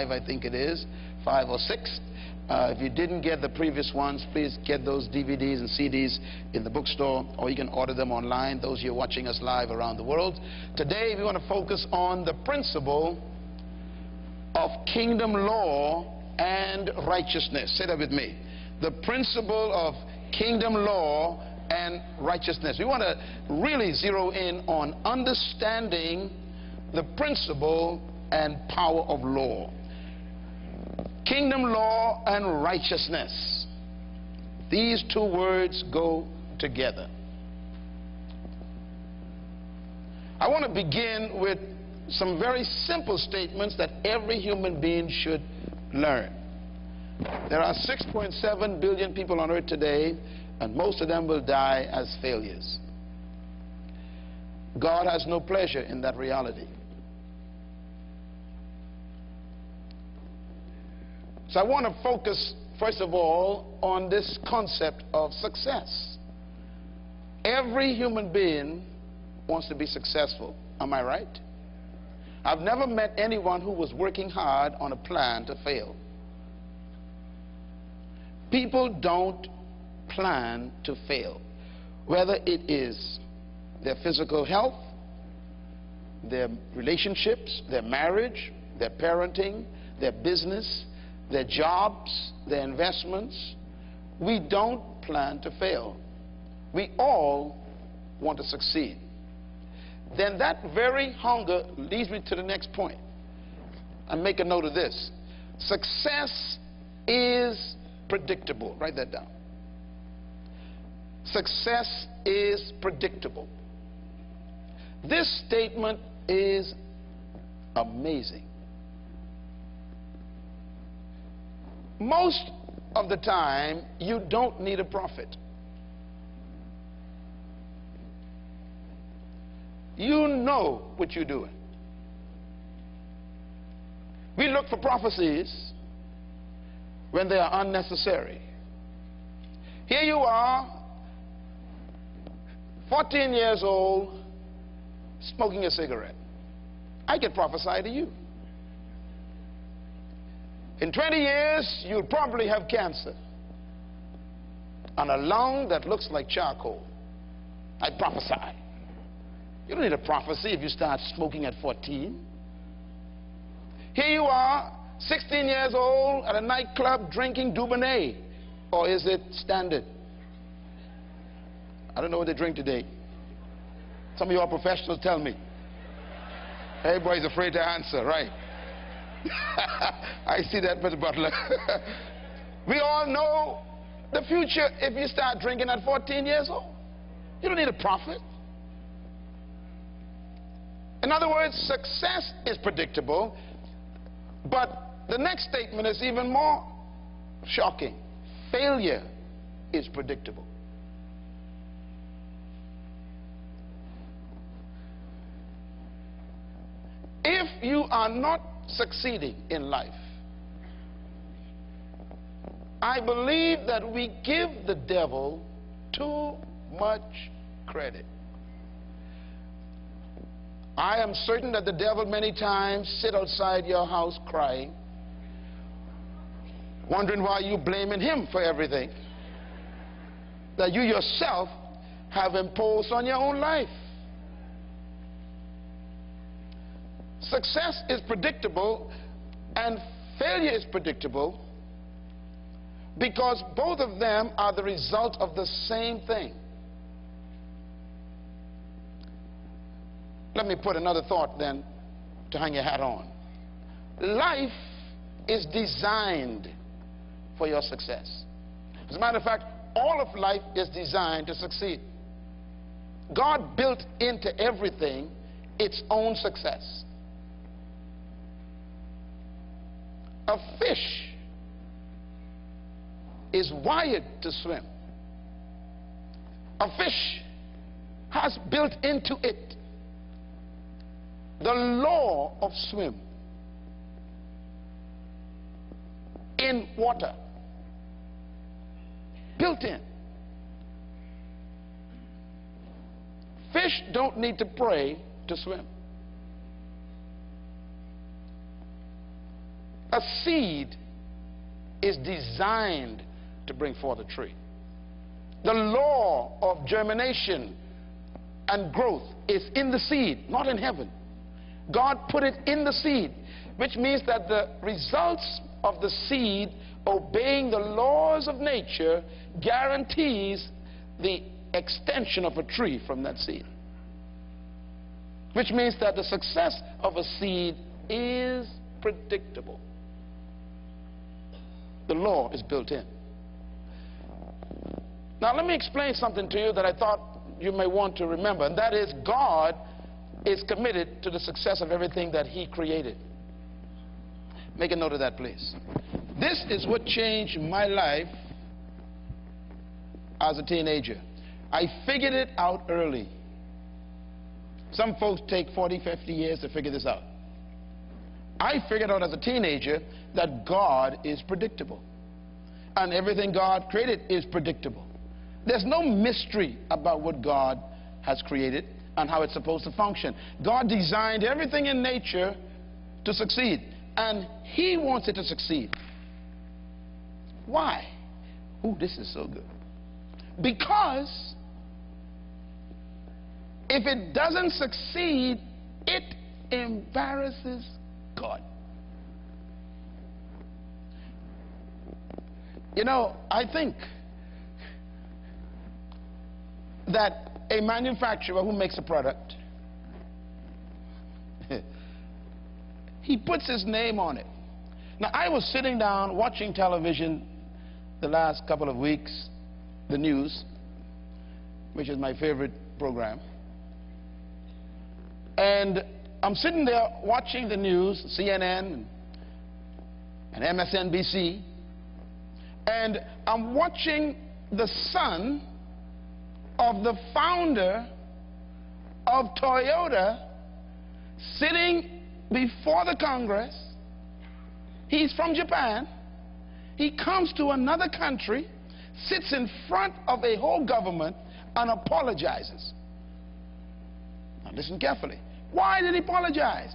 I think it is, five or six. Uh, if you didn't get the previous ones, please get those DVDs and CDs in the bookstore, or you can order them online, those you are watching us live around the world. Today, we want to focus on the principle of kingdom law and righteousness. Say that with me. The principle of kingdom law and righteousness. We want to really zero in on understanding the principle and power of law kingdom law and righteousness. These two words go together. I want to begin with some very simple statements that every human being should learn. There are 6.7 billion people on earth today, and most of them will die as failures. God has no pleasure in that reality. So I want to focus, first of all, on this concept of success. Every human being wants to be successful. Am I right? I've never met anyone who was working hard on a plan to fail. People don't plan to fail, whether it is their physical health, their relationships, their marriage, their parenting, their business, their jobs, their investments. We don't plan to fail. We all want to succeed. Then that very hunger leads me to the next point. I make a note of this. Success is predictable. Write that down. Success is predictable. This statement is amazing. Most of the time, you don't need a prophet. You know what you're doing. We look for prophecies when they are unnecessary. Here you are, 14 years old, smoking a cigarette. I can prophesy to you. In 20 years, you'll probably have cancer on a lung that looks like charcoal. I prophesy. You don't need a prophecy if you start smoking at 14. Here you are, 16 years old, at a nightclub drinking Dubonnet. Or is it standard? I don't know what they drink today. Some of you are professionals tell me. Everybody's afraid to answer, right? I see that, Mr. Butler. we all know the future if you start drinking at 14 years old. You don't need a prophet. In other words, success is predictable, but the next statement is even more shocking. Failure is predictable. If you are not succeeding in life. I believe that we give the devil too much credit. I am certain that the devil many times sit outside your house crying, wondering why you blaming him for everything that you yourself have imposed on your own life. Success is predictable and failure is predictable because both of them are the result of the same thing. Let me put another thought then to hang your hat on. Life is designed for your success. As a matter of fact, all of life is designed to succeed. God built into everything its own success. A fish is wired to swim. A fish has built into it the law of swim in water. Built in. Fish don't need to pray to swim. A seed is designed to bring forth a tree. The law of germination and growth is in the seed, not in heaven. God put it in the seed, which means that the results of the seed obeying the laws of nature guarantees the extension of a tree from that seed. Which means that the success of a seed is predictable. The law is built in. Now, let me explain something to you that I thought you may want to remember, and that is God is committed to the success of everything that He created. Make a note of that, please. This is what changed my life as a teenager. I figured it out early. Some folks take 40, 50 years to figure this out. I figured out as a teenager that God is predictable. And everything God created is predictable. There's no mystery about what God has created and how it's supposed to function. God designed everything in nature to succeed, and He wants it to succeed. Why? Ooh, this is so good. Because if it doesn't succeed, it embarrasses God. You know, I think that a manufacturer who makes a product, he puts his name on it. Now, I was sitting down watching television the last couple of weeks, the news, which is my favorite program. And I'm sitting there watching the news, CNN and MSNBC, and I'm watching the son of the founder of Toyota sitting before the Congress. He's from Japan. He comes to another country, sits in front of a whole government, and apologizes. Now, listen carefully. Why did he apologize?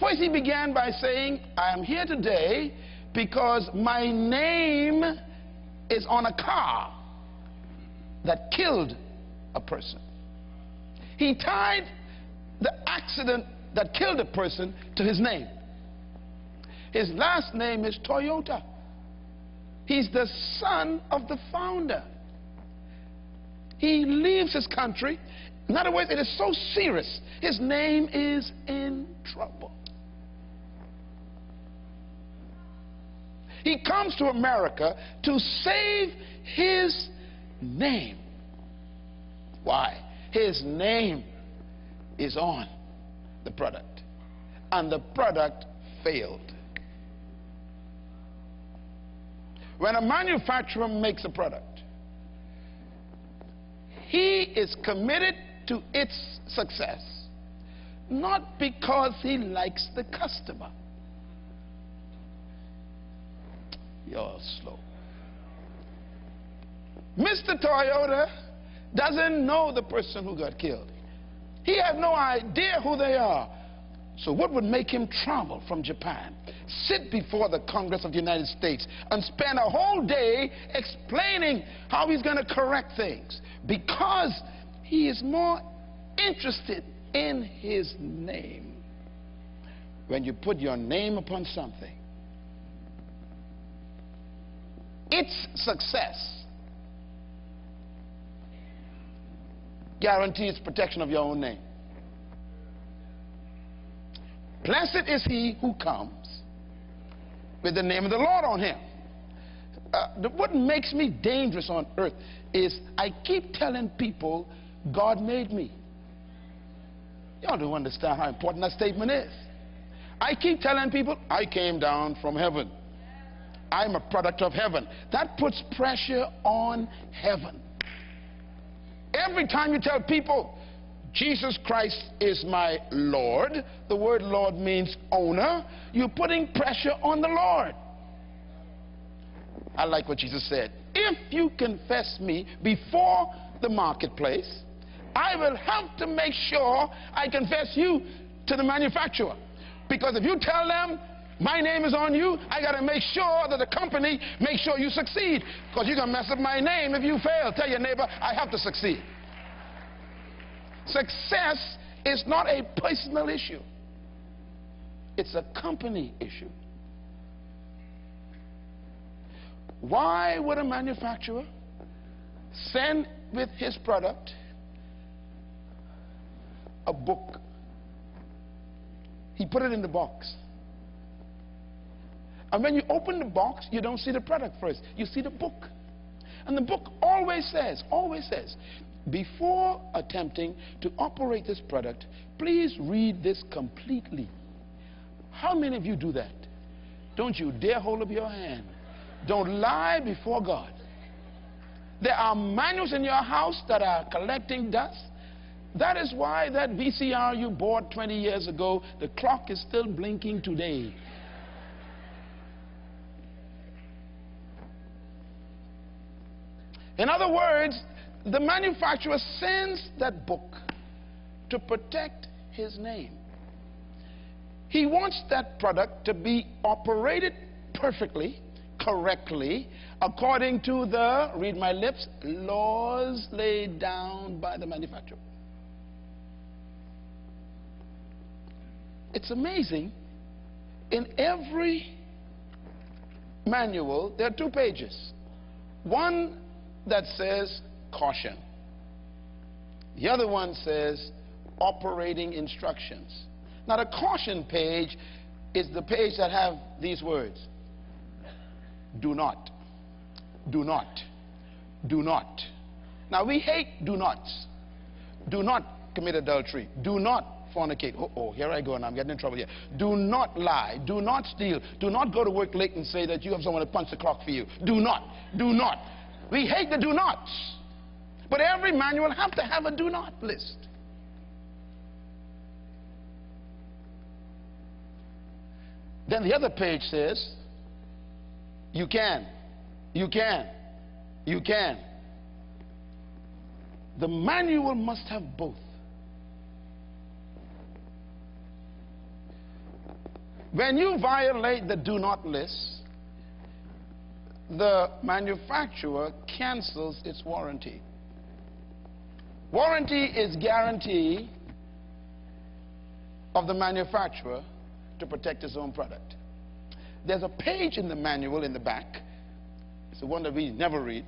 First, he began by saying, I am here today because my name is on a car that killed a person. He tied the accident that killed a person to his name. His last name is Toyota. He's the son of the founder. He leaves his country. In other words, it is so serious. His name is in trouble. He comes to America to save his name. Why? His name is on the product. And the product failed. When a manufacturer makes a product, he is committed to its success, not because he likes the customer. You're slow. Mr. Toyota doesn't know the person who got killed. He has no idea who they are. So what would make him travel from Japan, sit before the Congress of the United States, and spend a whole day explaining how he's going to correct things? Because he is more interested in his name. When you put your name upon something, its success guarantees protection of your own name. Blessed is he who comes with the name of the Lord on him. Uh, what makes me dangerous on earth is I keep telling people God made me. Y'all don't understand how important that statement is. I keep telling people I came down from heaven. I'm a product of heaven. That puts pressure on heaven. Every time you tell people, Jesus Christ is my Lord, the word Lord means owner, you're putting pressure on the Lord. I like what Jesus said. If you confess me before the marketplace, I will have to make sure I confess you to the manufacturer. Because if you tell them My name is on you. I got to make sure that the company makes sure you succeed. Because you're going to mess up my name if you fail. Tell your neighbor, I have to succeed. Success is not a personal issue. It's a company issue. Why would a manufacturer send with his product a book? He put it in the box. And when you open the box, you don't see the product first. You see the book. And the book always says, always says, before attempting to operate this product, please read this completely. How many of you do that? Don't you dare hold up your hand. Don't lie before God. There are manuals in your house that are collecting dust. That is why that VCR you bought 20 years ago, the clock is still blinking today. In other words, the manufacturer sends that book to protect his name. He wants that product to be operated perfectly, correctly, according to the, read my lips, laws laid down by the manufacturer. It's amazing. In every manual, there are two pages. One that says caution. The other one says operating instructions. Now the caution page is the page that have these words. Do not. Do not. Do not. Now we hate do nots. Do not commit adultery. Do not fornicate. Oh, oh, here I go and I'm getting in trouble here. Do not lie. Do not steal. Do not go to work late and say that you have someone to punch the clock for you. Do not. Do not. We hate the do nots. But every manual have to have a do not list. Then the other page says, you can, you can, you can. The manual must have both. When you violate the do not list, the manufacturer cancels its warranty. Warranty is guarantee of the manufacturer to protect his own product. There's a page in the manual in the back. It's the one that we never read.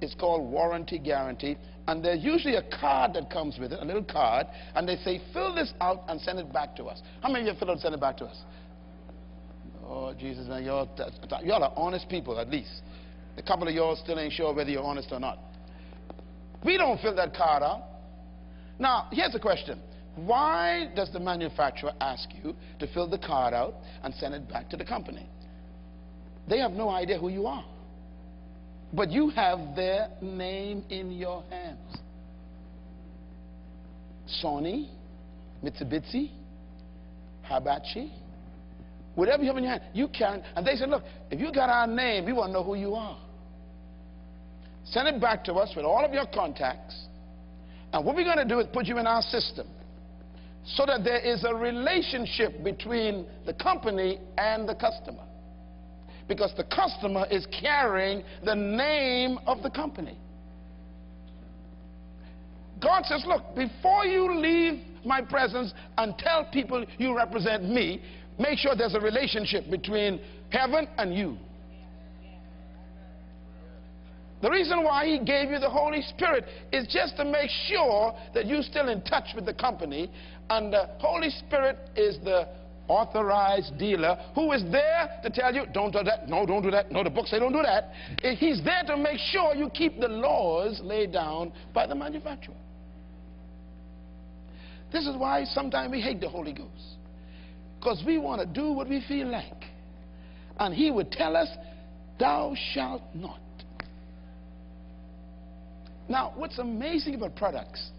It's called warranty guarantee. And there's usually a card that comes with it, a little card, and they say, fill this out and send it back to us. How many of you fill out and send it back to us? Oh, Jesus, now y'all, y'all are honest people, at least. A couple of y'all still ain't sure whether you're honest or not. We don't fill that card out. Now, here's the question. Why does the manufacturer ask you to fill the card out and send it back to the company? They have no idea who you are. But you have their name in your hands. Sony, Mitsubishi, Hitachi, whatever you have in your hand, you carry. And they said, look, if you got our name, we want to know who you are. Send it back to us with all of your contacts. And what we're going to do is put you in our system so that there is a relationship between the company and the customer. Because the customer is carrying the name of the company. God says, look, before you leave my presence and tell people you represent me, make sure there's a relationship between heaven and you. The reason why he gave you the Holy Spirit is just to make sure that you're still in touch with the company. And the Holy Spirit is the authorized dealer who is there to tell you, don't do that, no, don't do that, no, the book say don't do that. He's there to make sure you keep the laws laid down by the manufacturer. This is why sometimes we hate the Holy Ghost. Because we want to do what we feel like. And he would tell us, thou shalt not. Now, what's amazing about products,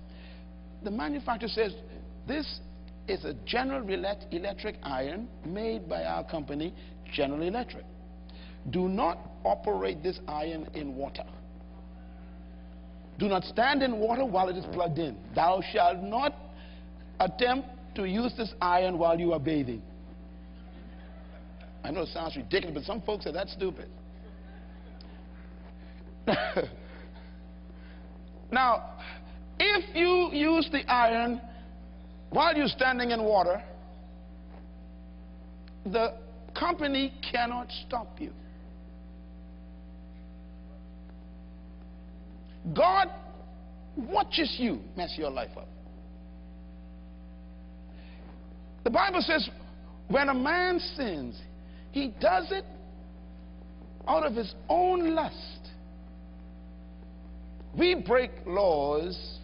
the manufacturer says, this is a General Electric iron made by our company, General Electric. Do not operate this iron in water. Do not stand in water while it is plugged in. Thou shalt not attempt to use this iron while you are bathing. I know it sounds ridiculous, but some folks say that's stupid. now, if you use the iron while you're standing in water, the company cannot stop you. God watches you mess your life up. The Bible says when a man sins, he does it out of his own lust. We break laws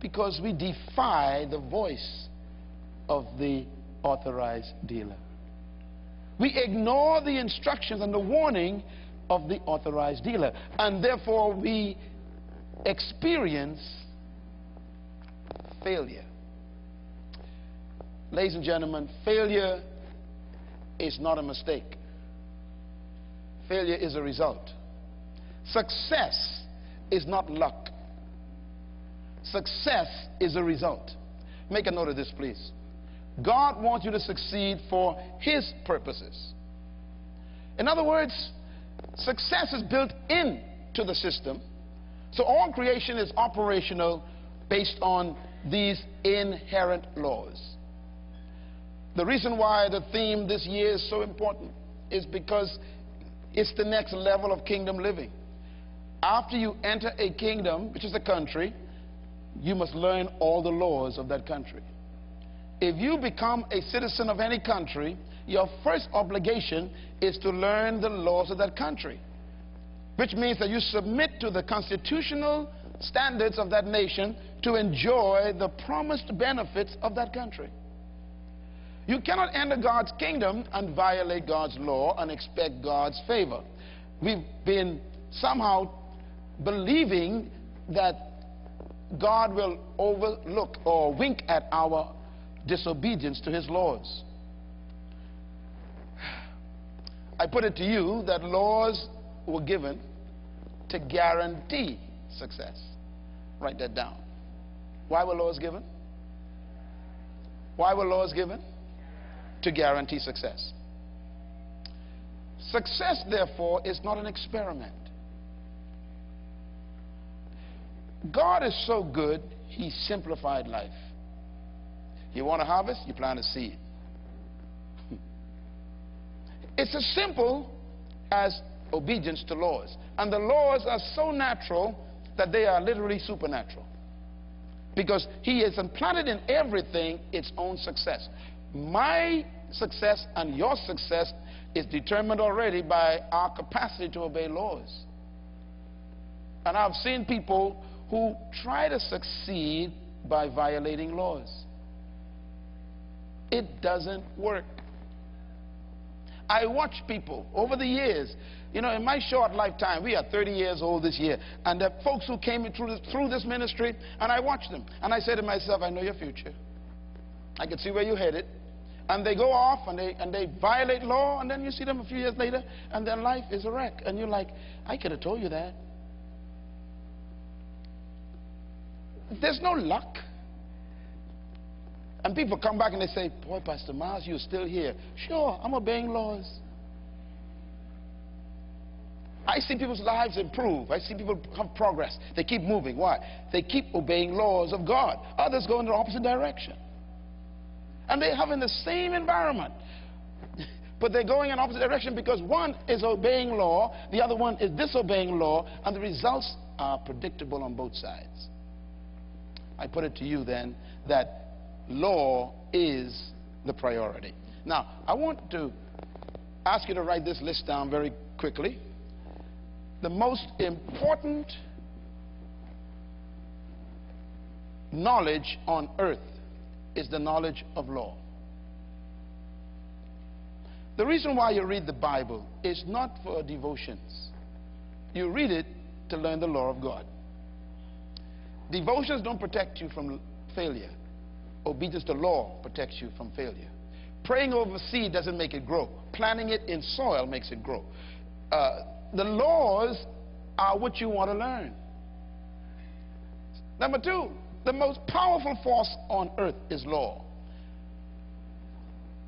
because we defy the voice of the authorized dealer. We ignore the instructions and the warning of the authorized dealer. And therefore, we experience failure. Ladies and gentlemen, failure is not a mistake. Failure is a result. Success is not luck. Success is a result. Make a note of this, please. God wants you to succeed for His purposes. In other words, success is built into the system. So all creation is operational based on these inherent laws. The reason why the theme this year is so important is because it's the next level of kingdom living. After you enter a kingdom, which is a country, you must learn all the laws of that country. If you become a citizen of any country, your first obligation is to learn the laws of that country, which means that you submit to the constitutional standards of that nation to enjoy the promised benefits of that country. You cannot enter God's kingdom and violate God's law and expect God's favor. We've been somehow believing that God will overlook or wink at our disobedience to his laws. I put it to you that laws were given to guarantee success. Write that down. Why were laws given? Why were laws given? To guarantee success. Success, therefore, is not an experiment. God is so good, He simplified life. You want to harvest? You plant a seed. It's as simple as obedience to laws. And the laws are so natural that they are literally supernatural. Because He has implanted in everything its own success. My success and your success is determined already by our capacity to obey laws. And I've seen people who try to succeed by violating laws. It doesn't work. I watch people over the years. You know, in my short lifetime, we are 30 years old this year, and the folks who came through this, through this ministry, and I watched them, and I said to myself, I know your future. I can see where you're headed and they go off and they, and they violate law, and then you see them a few years later, and their life is a wreck. And you're like, I could have told you that. There's no luck. And people come back and they say, Boy, Pastor Myles, you're still here. Sure, I'm obeying laws. I see people's lives improve. I see people have progress. They keep moving. Why? They keep obeying laws of God. Others go in the opposite direction. And they're having the same environment. But they're going in opposite direction because one is obeying law, the other one is disobeying law, and the results are predictable on both sides. I put it to you then that law is the priority. Now, I want to ask you to write this list down very quickly. The most important knowledge on earth is the knowledge of law. The reason why you read the Bible is not for devotions. You read it to learn the law of God. Devotions don't protect you from failure. Obedience to law protects you from failure. Praying over seed doesn't make it grow. Planting it in soil makes it grow. Uh, the laws are what you want to learn. Number two, the most powerful force on earth is law.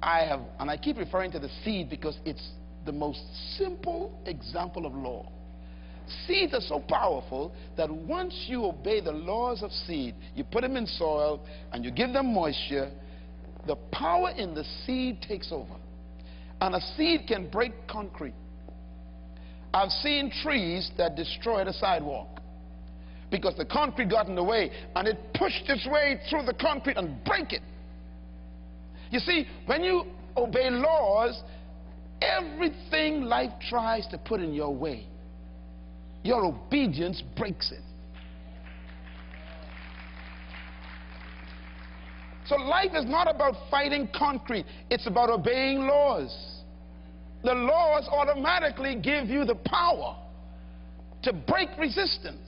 I have, and I keep referring to the seed because it's the most simple example of law. Seeds are so powerful that once you obey the laws of seed, you put them in soil and you give them moisture, the power in the seed takes over. And a seed can break concrete. I've seen trees that destroy the sidewalk because the concrete got in the way and it pushed its way through the concrete and break it. You see, when you obey laws, everything life tries to put in your way, your obedience breaks it. So life is not about fighting concrete, it's about obeying laws. The laws automatically give you the power to break resistance,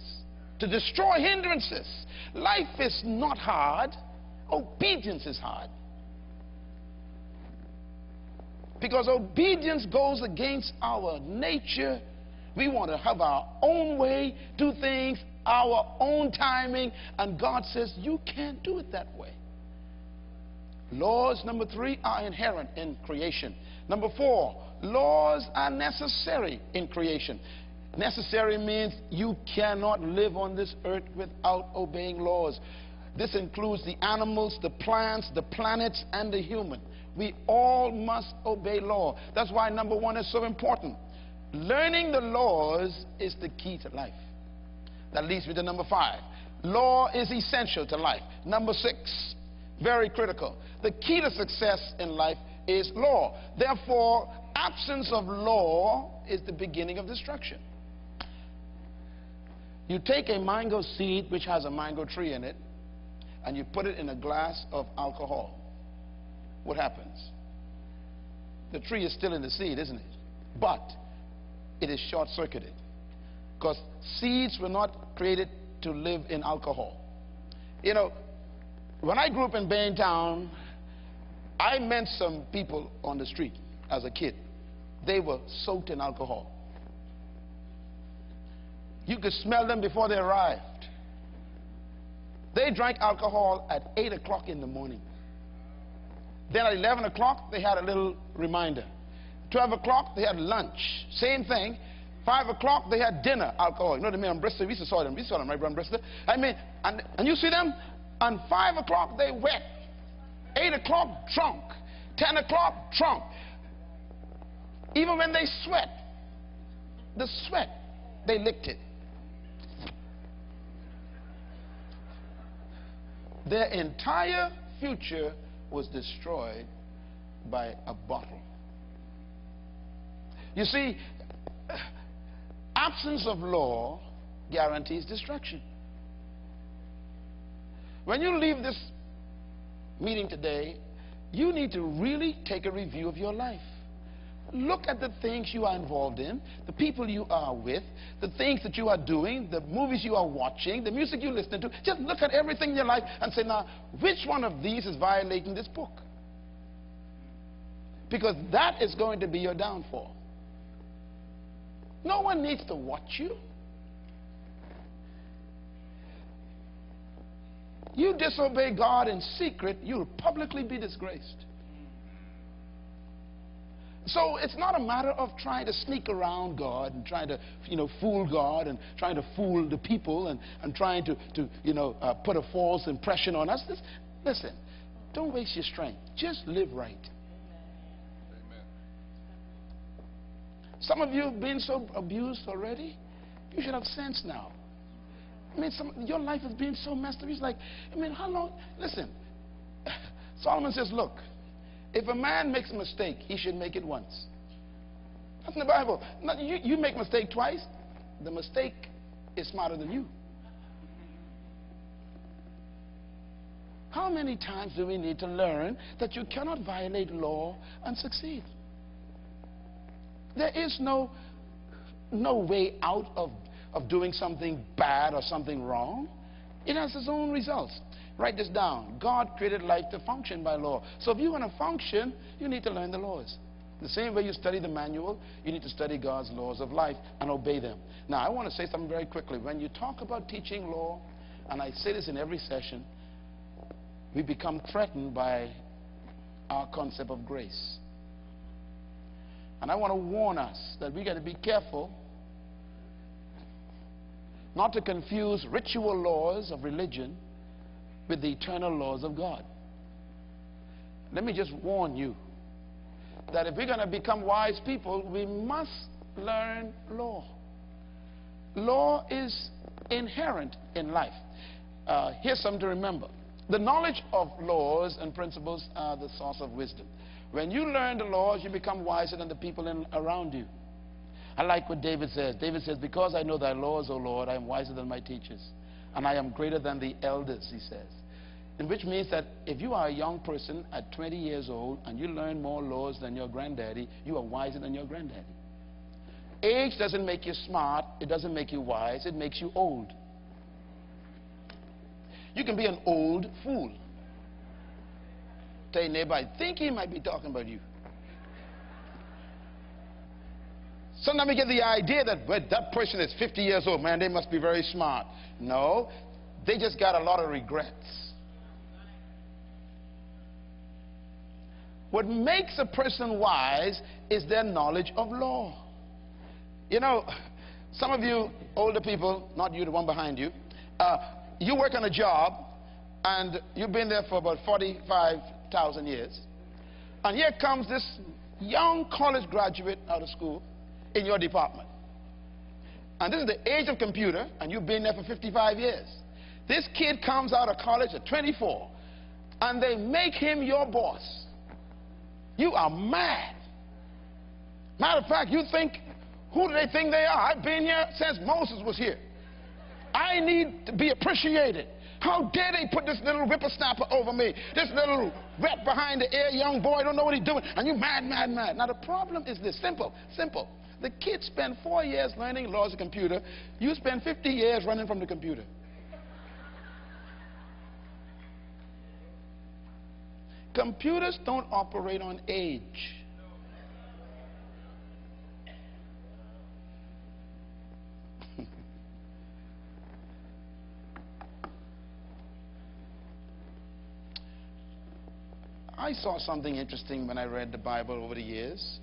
to destroy hindrances. Life is not hard, obedience is hard. Because obedience goes against our nature. We want to have our own way, do things our own timing, and God says, You can't do it that way. Laws, number three, are inherent in creation. Number four, laws are necessary in creation. Necessary means you cannot live on this earth without obeying laws. This includes the animals, the plants, the planets, and the human. We all must obey law. That's why number one is so important. Learning the laws is the key to life. That leads me to number five. Law is essential to life. Number six, very critical. The key to success in life is law. Therefore, absence of law is the beginning of destruction. You take a mango seed which has a mango tree in it and you put it in a glass of alcohol. What happens? The tree is still in the seed, isn't it? But it is short circuited. Because seeds were not created to live in alcohol. You know, when I grew up in Baintown, I met some people on the street as a kid. They were soaked in alcohol. You could smell them before they arrived. They drank alcohol at 8 o'clock in the morning. Then at 11 o'clock, they had a little reminder. 12 o'clock, they had lunch. Same thing. 5 o'clock, they had dinner, alcohol. You know what I mean? On Bristol, we used to saw them. We saw them right around Bristol. I mean, and, and you see them and 5 o'clock, they wet. 8 o'clock, drunk. 10 o'clock, drunk. Even when they sweat, the sweat, they licked it. Their entire future was destroyed by a bottle. You see, absence of law guarantees destruction. When you leave this meeting today, you need to really take a review of your life. Look at the things you are involved in, the people you are with, the things that you are doing, the movies you are watching, the music you listen to. Just look at everything in your life and say, now, which one of these is violating this book? Because that is going to be your downfall. No one needs to watch you. You disobey God in secret, you'll publicly be disgraced. So it's not a matter of trying to sneak around God and trying to, you know, fool God and trying to fool the people and, and trying to, to you know, uh, put a false impression on us. This, listen, don't waste your strength. Just live right. Amen. Some of you have been so abused already. You should have sense now. I mean, some, your life has been so messed up. It's like, I mean, how long? Listen, Solomon says, look, if a man makes a mistake, he should make it once. That's in the Bible. Now, you, you make mistake twice, the mistake is smarter than you. How many times do we need to learn that you cannot violate law and succeed? There is no, no way out of, of doing something bad or something wrong. It has its own results. Write this down. God created life to function by law. So if you want to function, you need to learn the laws. The same way you study the manual, you need to study God's laws of life and obey them. Now, I want to say something very quickly. When you talk about teaching law, and I say this in every session, we become threatened by our concept of grace. And I want to warn us that we got to be careful not to confuse ritual laws of religion with the eternal laws of God. Let me just warn you that if we're going to become wise people, we must learn law. Law is inherent in life. Uh, here's something to remember. The knowledge of laws and principles are the source of wisdom. When you learn the laws, you become wiser than the people in, around you. I like what David says. David says, Because I know thy laws, O Lord, I am wiser than my teachers, and I am greater than the elders, he says. And which means that if you are a young person at 20 years old and you learn more laws than your granddaddy, you are wiser than your granddaddy. Age doesn't make you smart, it doesn't make you wise, it makes you old. You can be an old fool. Tell your neighbor, I think he might be talking about you. Sometimes we get the idea that that person is 50 years old, man, they must be very smart. No, they just got a lot of regrets. What makes a person wise is their knowledge of law. You know, some of you older people, not you, the one behind you, uh, you work on a job and you've been there for about 45,000 years. And here comes this young college graduate out of school in your department. And this is the age of computer, and you've been there for 55 years. This kid comes out of college at 24, and they make him your boss. You are mad. Matter of fact, you think, who do they think they are? I've been here since Moses was here. I need to be appreciated. How dare they put this little whippersnapper over me? This little rat behind the ear, young boy, don't know what he's doing, and you mad, mad, mad. Now the problem is this, simple, simple. The kids spend four years learning laws of computer. You spend 50 years running from the computer. Computers don't operate on age. I saw something interesting when I read the Bible over the years.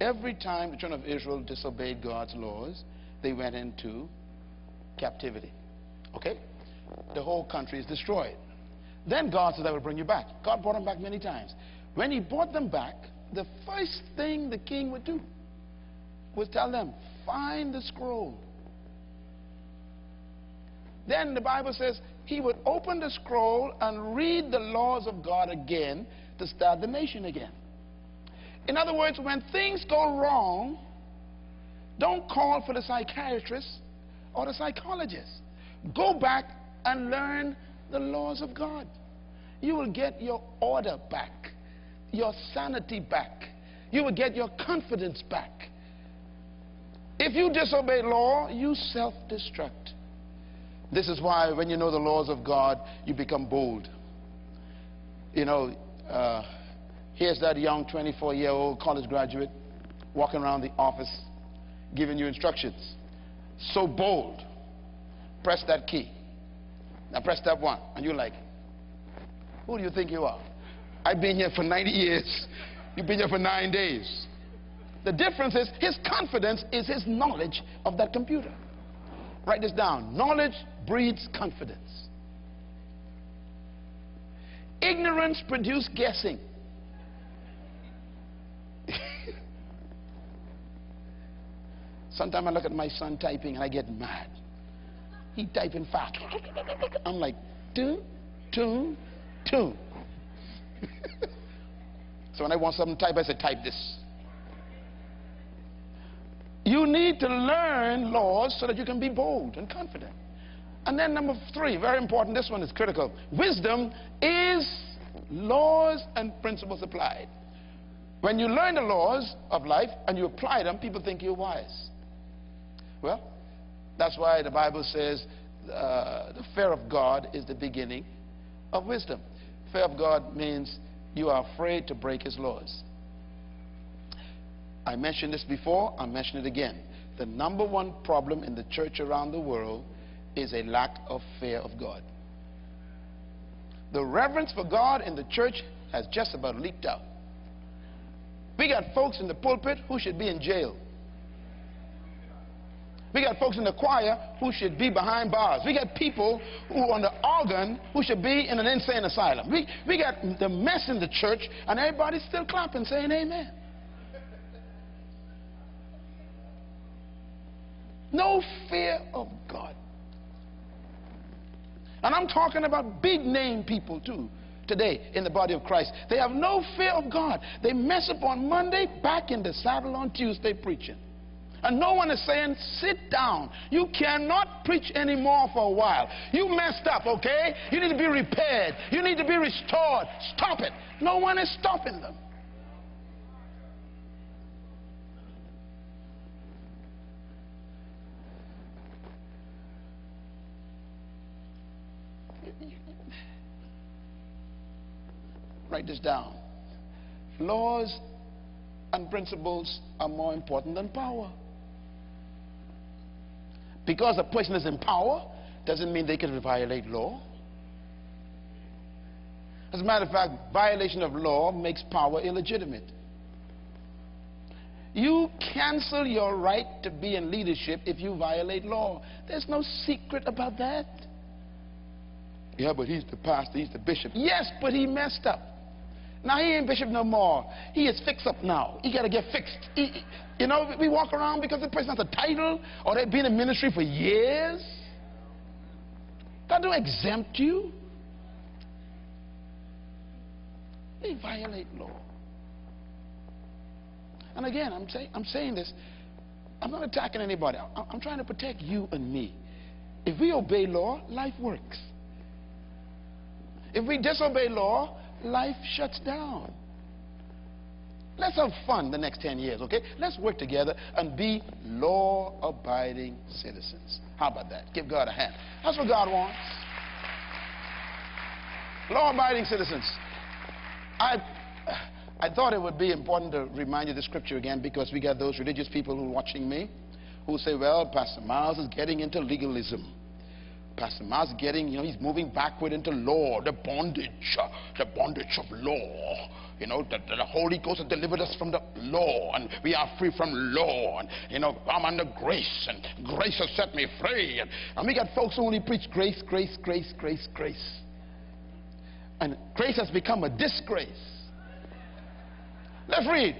Every time the children of Israel disobeyed God's laws, they went into captivity. Okay? The whole country is destroyed. Then God said, I will bring you back. God brought them back many times. When he brought them back, the first thing the king would do was tell them, find the scroll. Then the Bible says he would open the scroll and read the laws of God again to start the nation again. In other words, when things go wrong, don't call for the psychiatrist or the psychologist. Go back and learn the laws of God. You will get your order back, your sanity back. You will get your confidence back. If you disobey law, you self-destruct. This is why when you know the laws of God, you become bold. You know, uh, Here's that young 24 year old college graduate walking around the office giving you instructions. So bold. Press that key. Now press step one. And you're like, who do you think you are? I've been here for 90 years. You've been here for nine days. The difference is his confidence is his knowledge of that computer. Write this down. Knowledge breeds confidence. Ignorance produces guessing. Sometimes I look at my son typing and I get mad. He typing fast. I'm like, two, two, two. so when I want something to type, I say, type this. You need to learn laws so that you can be bold and confident. And then number three, very important, this one is critical. Wisdom is laws and principles applied. When you learn the laws of life and you apply them, people think you're wise. Well, that's why the Bible says uh, the fear of God is the beginning of wisdom. Fear of God means you are afraid to break his laws. I mentioned this before, I'll mention it again. The number one problem in the church around the world is a lack of fear of God. The reverence for God in the church has just about leaked out. We got folks in the pulpit who should be in jail. We got folks in the choir who should be behind bars. We got people who are on the organ who should be in an insane asylum. We, we got the mess in the church, and everybody's still clapping, saying amen. No fear of God. And I'm talking about big name people too today in the body of Christ. They have no fear of God. They mess up on Monday, back in the saddle on Tuesday preaching. And no one is saying, sit down. You cannot preach anymore for a while. You messed up, okay? You need to be repaired. You need to be restored. Stop it. No one is stopping them. Write this down. Laws and principles are more important than power. Because a person is in power doesn't mean they can violate law. As a matter of fact, violation of law makes power illegitimate. You cancel your right to be in leadership if you violate law. There's no secret about that. Yeah, but he's the pastor, he's the bishop. Yes, but he messed up. Now he ain't bishop no more. He is fixed up now. He got to get fixed. He, you know, we walk around because the person has a title or they've been in ministry for years. That don't exempt you. They violate law. And again, I'm, say, I'm saying this. I'm not attacking anybody. I'm, I'm trying to protect you and me. If we obey law, life works. If we disobey law, life shuts down. Let's have fun the next 10 years, okay? Let's work together and be law abiding citizens. How about that? Give God a hand. That's what God wants. Law abiding citizens. I, I thought it would be important to remind you the scripture again because we got those religious people who are watching me who say, well, Pastor Myles is getting into legalism. Pastor getting, you know, he's moving backward into law, the bondage, uh, the bondage of law. You know, the, the, Holy Ghost has delivered us from the law, and we are free from law. And, you know, I'm under grace, and grace has set me free. And, and we got folks who only preach grace, grace, grace, grace, grace. And grace has become a disgrace. Let's read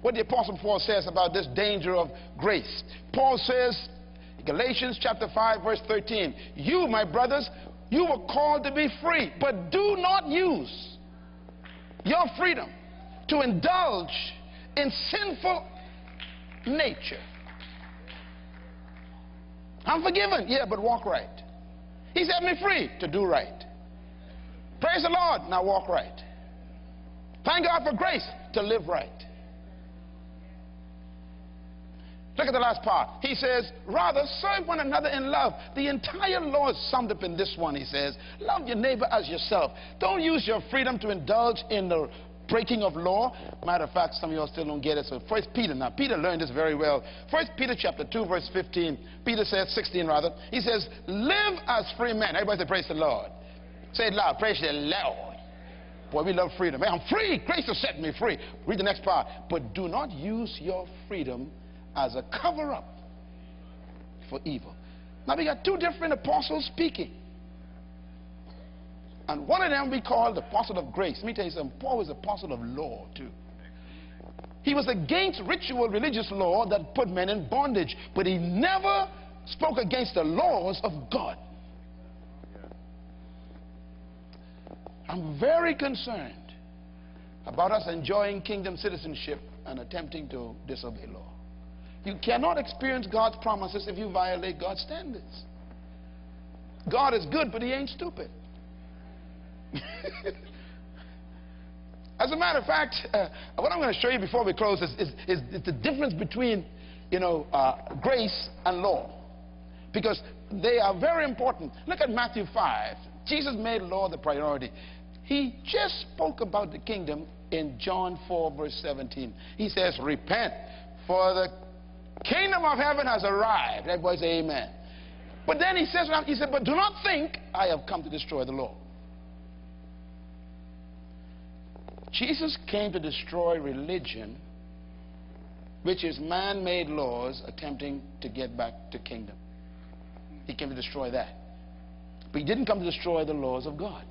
what the Apostle Paul says about this danger of grace. Paul says, Galatians chapter 5, verse 13, You, my brothers, you were called to be free, but do not use your freedom to indulge in sinful nature. I'm forgiven, yeah, but walk right. He set me free to do right. Praise the Lord, now walk right. Thank God for grace to live right. Look at the last part. He says, rather serve one another in love. The entire law is summed up in this one. He says, love your neighbor as yourself. Don't use your freedom to indulge in the breaking of law. Matter of fact, some of y'all still don't get it. So First Peter, now Peter learned this very well. First Peter chapter 2, verse 15. Peter says, 16 rather. He says, live as free men. Everybody say, praise the Lord. Say it loud, praise the Lord. Boy, we love freedom. Hey, I'm free. Grace has set me free. Read the next part. But do not use your freedom as a cover up for evil. Now we got two different apostles speaking. And one of them we call the apostle of grace. Let me tell you something. Paul was apostle of law too. He was against ritual religious law that put men in bondage, but he never spoke against the laws of God. I'm very concerned about us enjoying kingdom citizenship and attempting to disobey law. You cannot experience God's promises if you violate God's standards. God is good, but he ain't stupid. As a matter of fact, uh, what I'm going to show you before we close is, is, is, is the difference between, you know, uh, grace and law. Because they are very important. Look at Matthew 5. Jesus made law the priority. He just spoke about the kingdom in John 4, verse 17. He says, Repent, for the Kingdom of heaven has arrived. Everybody say amen. But then he says, he said, but do not think I have come to destroy the law. Jesus came to destroy religion, which is man-made laws attempting to get back to kingdom. He came to destroy that. But he didn't come to destroy the laws of God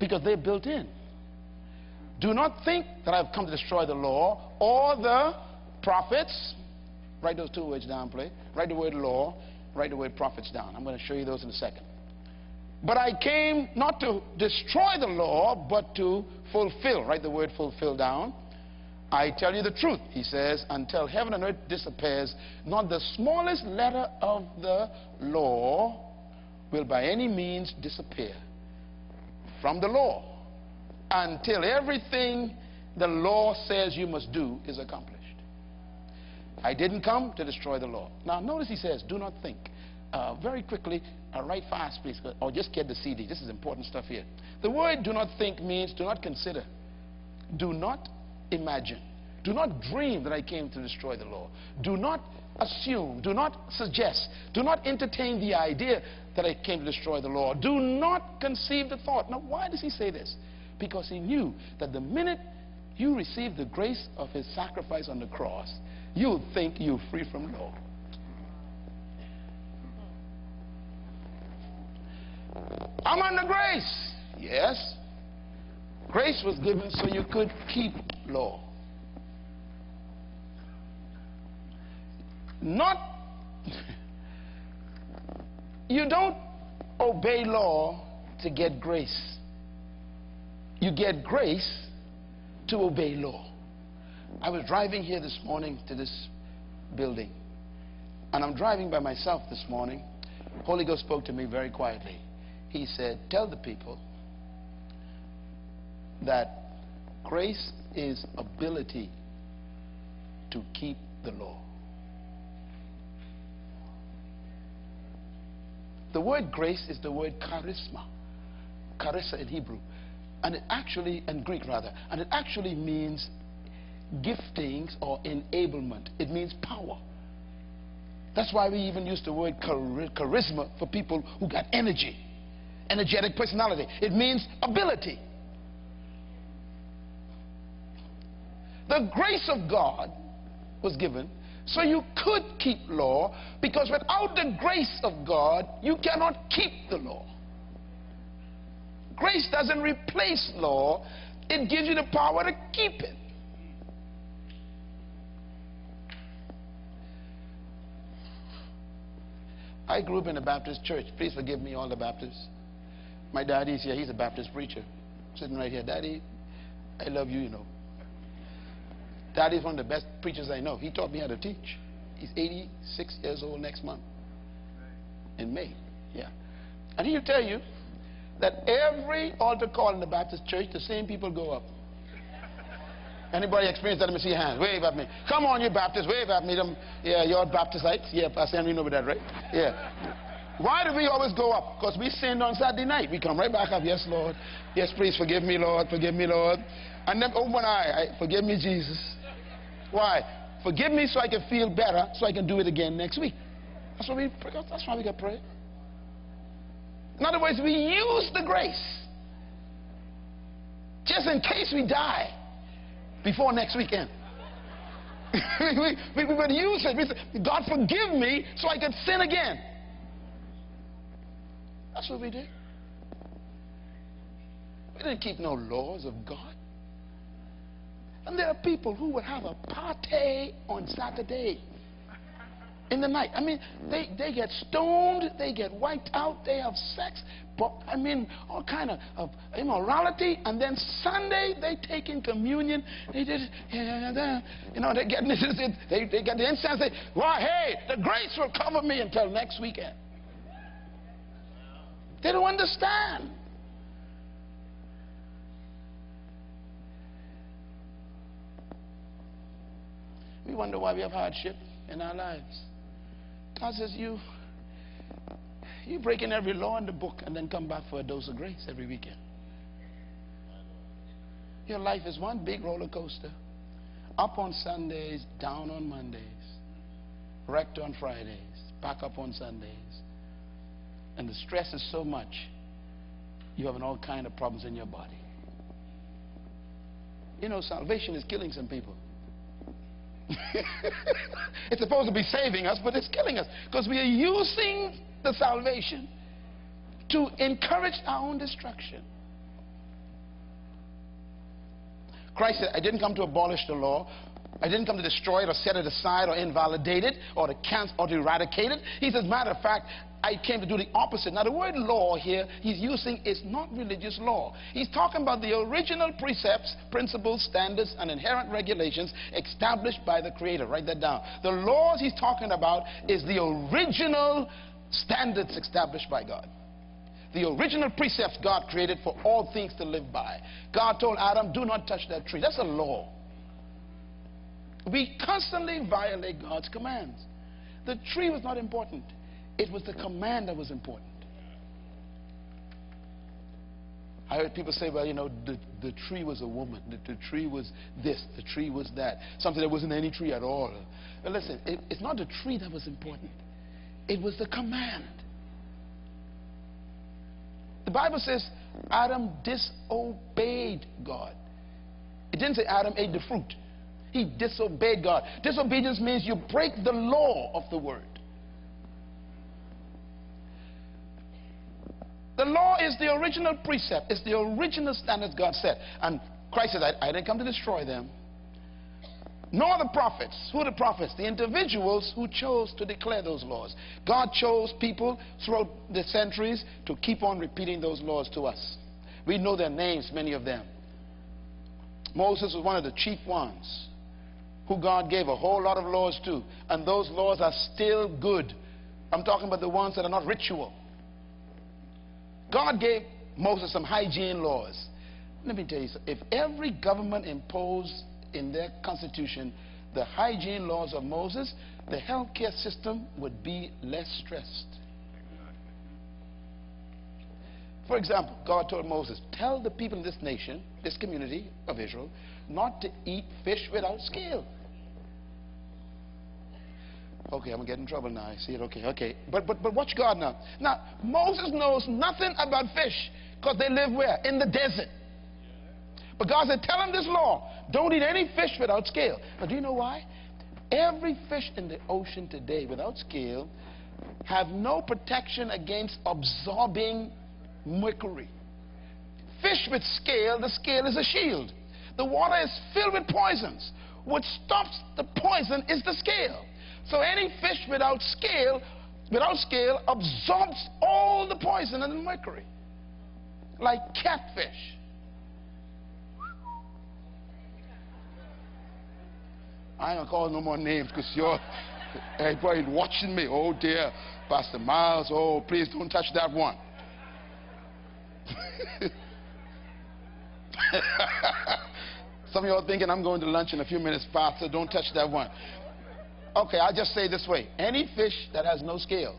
because they're built in. Do not think that I've come to destroy the law or the prophets. Write those two words down, please. Write the word law, write the word prophets down. I'm going to show you those in a second. But I came not to destroy the law, but to fulfill. Write the word fulfill down. I tell you the truth, he says, until heaven and earth disappears, not the smallest letter of the law will by any means disappear from the law until everything the law says you must do is accomplished. I didn't come to destroy the law. Now, notice he says, do not think. Uh, very quickly, uh, write fast, please, or just get the CD. This is important stuff here. The word do not think means do not consider. Do not imagine. Do not dream that I came to destroy the law. Do not assume. Do not suggest. Do not entertain the idea that I came to destroy the law. Do not conceive the thought. Now, why does he say this? Because he knew that the minute you receive the grace of his sacrifice on the cross, you'll think you're free from law. I'm under grace. Yes. Grace was given so you could keep law. Not, you don't obey law to get grace. You get grace to obey law. I was driving here this morning to this building. And I'm driving by myself this morning. Holy Ghost spoke to me very quietly he said, Tell the people that grace is ability to keep the law. The word grace is the word charisma. Charissa in Hebrew. And it actually, in Greek rather, and it actually means giftings or enablement. It means power. That's why we even use the word charisma for people who got energy energetic personality. It means ability. The grace of God was given so you could keep law because without the grace of God, you cannot keep the law. Grace doesn't replace law, it gives you the power to keep it. I grew up in a Baptist church. Please forgive me, all the Baptists. My daddy's here. He's a Baptist preacher. Sitting right here. Daddy, I love you, you know. Daddy's one of the best preachers I know. He taught me how to teach. He's 86 years old next month. In May. Yeah. And he'll tell you that every altar call in the Baptist church, the same people go up. Anybody experienced that? Let me see your hands. Wave at me. Come on, you Baptists. Wave at me. Them, yeah, you're Baptistites. Yeah, Pastor Henry know about that, right? Yeah. Why do we always go up? Because we sinned on Saturday night. We come right back up. Yes, Lord. Yes, please forgive me, Lord. Forgive me, Lord. And then open one eye. I, forgive me, Jesus. Why? Forgive me so I can feel better so I can do it again next week. That's why we. That's why we got pray. In other words, we use the grace just in case we die before next weekend. we, we, we, would use it. We say, God forgive me so I can sin again. That's what we did. We didn't keep no laws of God. And there are people who would have a party on Saturday in the night. I mean, they, they get stoned, they get wiped out, they have sex, but I mean, all kind of, of immorality. And then Sunday, they take in communion. They did, you know, they get, they, they get the incense. They, well, hey, the grace will cover me until next weekend. They don't understand. We wonder why we have hardship in our lives. God says, you, you break in every law in the book and then come back for a dose of grace every weekend. Your life is one big roller coaster. Up on Sundays, down on Mondays, wrecked on Fridays, back up on Sundays and the stress is so much, you're having all kind of problems in your body. You know, salvation is killing some people. it's supposed to be saving us, but it's killing us because we are using the salvation to encourage our own destruction. Christ said, I didn't come to abolish the law. I didn't come to destroy it or set it aside or invalidate it or to cancel or to eradicate it. He says, matter of fact, I came to do the opposite. Now, the word law here he's using is not religious law. He's talking about the original precepts, principles, standards, and inherent regulations established by the Creator. Write that down. The laws he's talking about is the original standards established by God. The original precepts God created for all things to live by. God told Adam, do not touch that tree. That's a law. We constantly violate God's commands. The tree was not important. It was the command that was important. I heard people say, well, you know, the, the tree was a woman. The, the tree was this. The tree was that. Something that wasn't any tree at all. But listen, it, it's not the tree that was important. It was the command. The Bible says Adam disobeyed God. It didn't say Adam ate the fruit. He disobeyed God. Disobedience means you break the law of the word. The law is the original precept. It's the original standards God set. And Christ says, I, I didn't come to destroy them. Nor the prophets. Who are the prophets? The individuals who chose to declare those laws. God chose people throughout the centuries to keep on repeating those laws to us. We know their names, many of them. Moses was one of the chief ones who God gave a whole lot of laws to. And those laws are still good. I'm talking about the ones that are not ritual. God gave Moses some hygiene laws. Let me tell you, something. if every government imposed in their constitution the hygiene laws of Moses, the healthcare system would be less stressed. For example, God told Moses, tell the people in this nation, this community of Israel, not to eat fish without scale. Okay, I'm getting in trouble now. I see it. Okay, okay. But, but, but watch God now. Now, Moses knows nothing about fish because they live where? In the desert. But God said, tell them this law. Don't eat any fish without scale. Now, do you know why? Every fish in the ocean today without scale have no protection against absorbing mercury. Fish with scale, the scale is a shield. The water is filled with poisons. What stops the poison is the scale. So any fish without scale, without scale, absorbs all the poison and the mercury. Like catfish. I ain't gonna call no more names because you're everybody watching me. Oh dear, Pastor Myles. Oh, please don't touch that one. Some of y'all thinking I'm going to lunch in a few minutes, Pastor. Don't touch that one. Okay, I'll just say this way. Any fish that has no scale,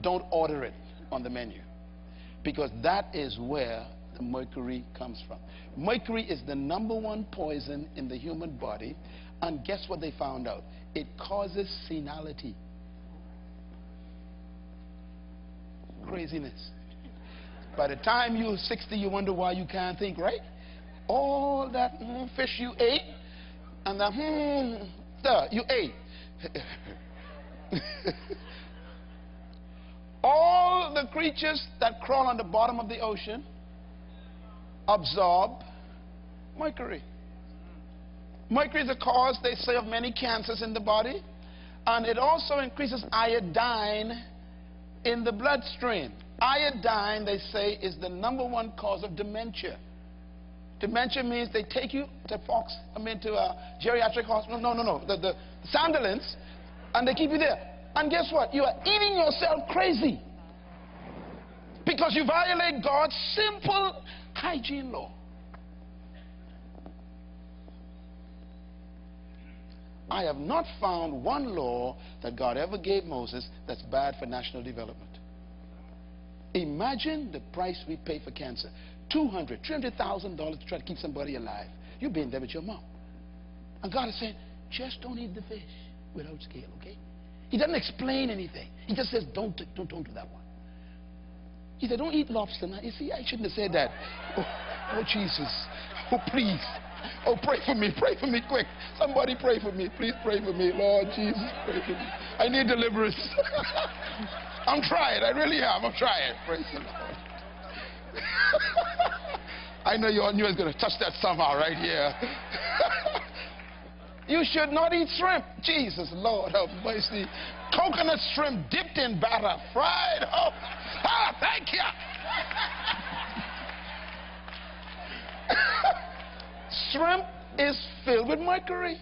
don't order it on the menu. Because that is where the mercury comes from. Mercury is the number one poison in the human body. And guess what they found out? It causes senility. Craziness. By the time you're 60, you wonder why you can't think, right? All that mm, fish you ate, and the hmm, the, you ate. All the creatures that crawl on the bottom of the ocean absorb mercury. Mercury is a cause, they say, of many cancers in the body, and it also increases iodine in the bloodstream. Iodine, they say, is the number one cause of dementia. Dementia means they take you to Fox, I mean to a geriatric hospital. No, no, no. The, the Sandilands, and they keep you there. And guess what? You are eating yourself crazy. Because you violate God's simple hygiene law. I have not found one law that God ever gave Moses that's bad for national development. Imagine the price we pay for cancer. $200,000, $300,000 to try to keep somebody alive. You've been there with your mom. And God is saying, just don't eat the fish without scale, okay? He doesn't explain anything. He just says, don't, don't, don't do that one. He said, don't eat lobster. Now, you see, I shouldn't have said that. Oh, oh Jesus. Oh, please. oh, pray for me. Pray for me quick. Somebody pray for me. Please pray for me. Lord Jesus, pray for me. I need deliverance. I'm trying. I really am. I'm trying. Praise the Lord. I know you all knew going to touch that somehow right here. you should not eat shrimp. Jesus, Lord, have mercy. Coconut shrimp dipped in batter, fried. Oh, ah, thank you. shrimp is filled with mercury.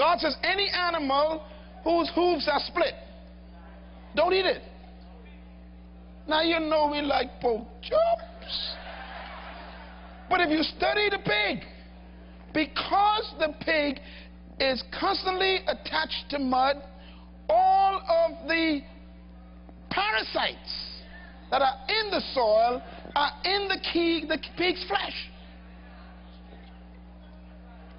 God says any animal whose hooves are split, don't eat it. Now you know we like pork chops. But if you study the pig, because the pig is constantly attached to mud, all of the parasites that are in the soil are in the, key, the pig's flesh.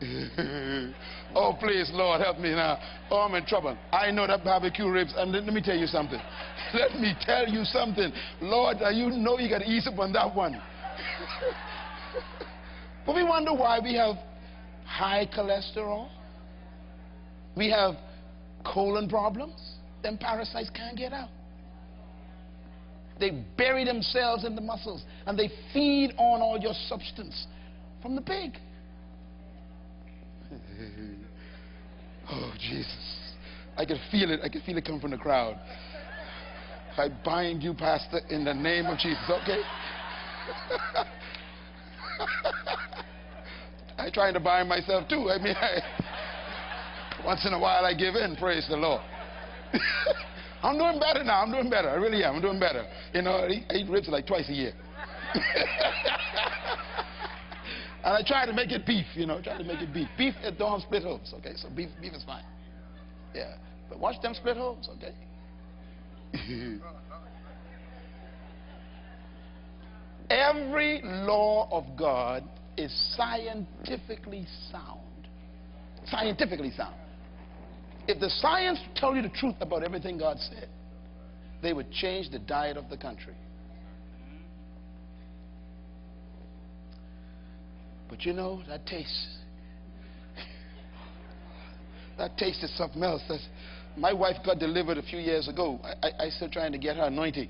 oh, please, Lord, help me now. Oh, I'm in trouble. I know that barbecue ribs, and let me tell you something. Let me tell you something. Lord, uh, you know you got to ease up on that one. but we wonder why we have high cholesterol. We have colon problems. Them parasites can't get out. They bury themselves in the muscles and they feed on all your substance from the pig. Oh, Jesus. I can feel it. I can feel it come from the crowd. I bind you, Pastor, in the name of Jesus, okay? I try to bind myself too. I mean, I, once in a while I give in, praise the Lord. I'm doing better now. I'm doing better. I really am. I'm doing better. You know, I eat ribs like twice a year. and I try to make it beef, you know, try to make it beef. Beef, it don't have split hooves, okay? So beef, beef is fine. Yeah. But watch them split hooves, okay? Every law of God is scientifically sound. Scientifically sound. If the science tell you the truth about everything God said, they would change the diet of the country. But you know, that taste, that taste is something else. That's, my wife got delivered a few years ago. I, I, I still trying to get her anointing.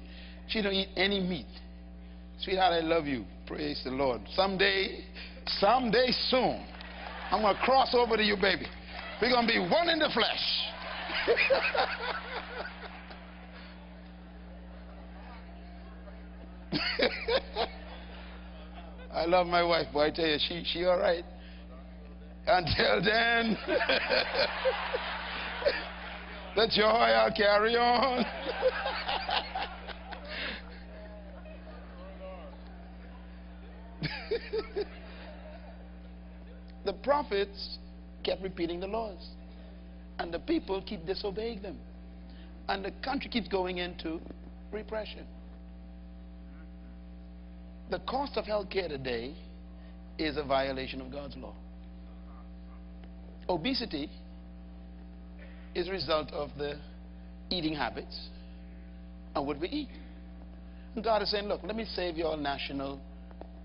She don't eat any meat. Sweetheart, I love you. Praise the Lord. Someday, someday soon, I'm going to cross over to you, baby. We're going to be one in the flesh. I love my wife, but I tell you, she, she all right. Until then. The joy I'll carry on. the prophets kept repeating the laws, and the people keep disobeying them, and the country keeps going into repression. The cost of health care today is a violation of God's law. Obesity is a result of the eating habits and what we eat. And God is saying, look, let me save your national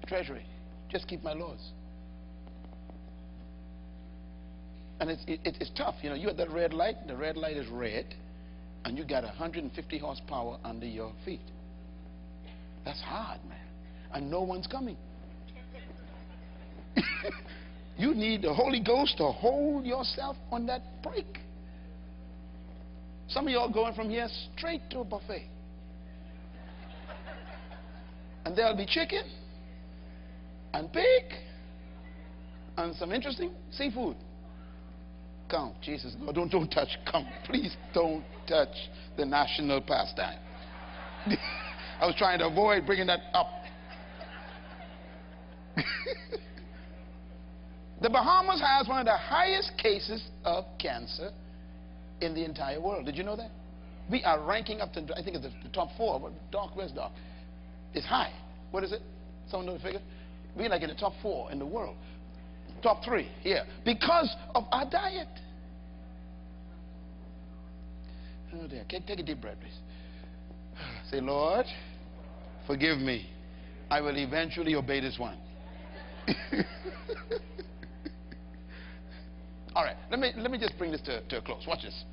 treasury. Just keep my laws. And it's, it, it's tough. You know, you at that red light, the red light is red, and you got 150 horsepower under your feet. That's hard, man. And no one's coming. you need the Holy Ghost to hold yourself on that brake. Some of y'all going from here straight to a buffet. And there'll be chicken and pig and some interesting seafood. Come, Jesus. No, don't, don't touch. Come, please don't touch the national pastime. I was trying to avoid bringing that up. the Bahamas has one of the highest cases of cancer in the entire world. Did you know that? We are ranking up to, I think it's the, top four, but dark, where's dark? It's high. What is it? Someone know the figure? We're like in the top four in the world. Top three, yeah. Because of our diet. Oh. Take, take a deep breath, please. Say, Lord, forgive me. I will eventually obey this one. All right, let me, let me just bring this to, to a close. Watch this.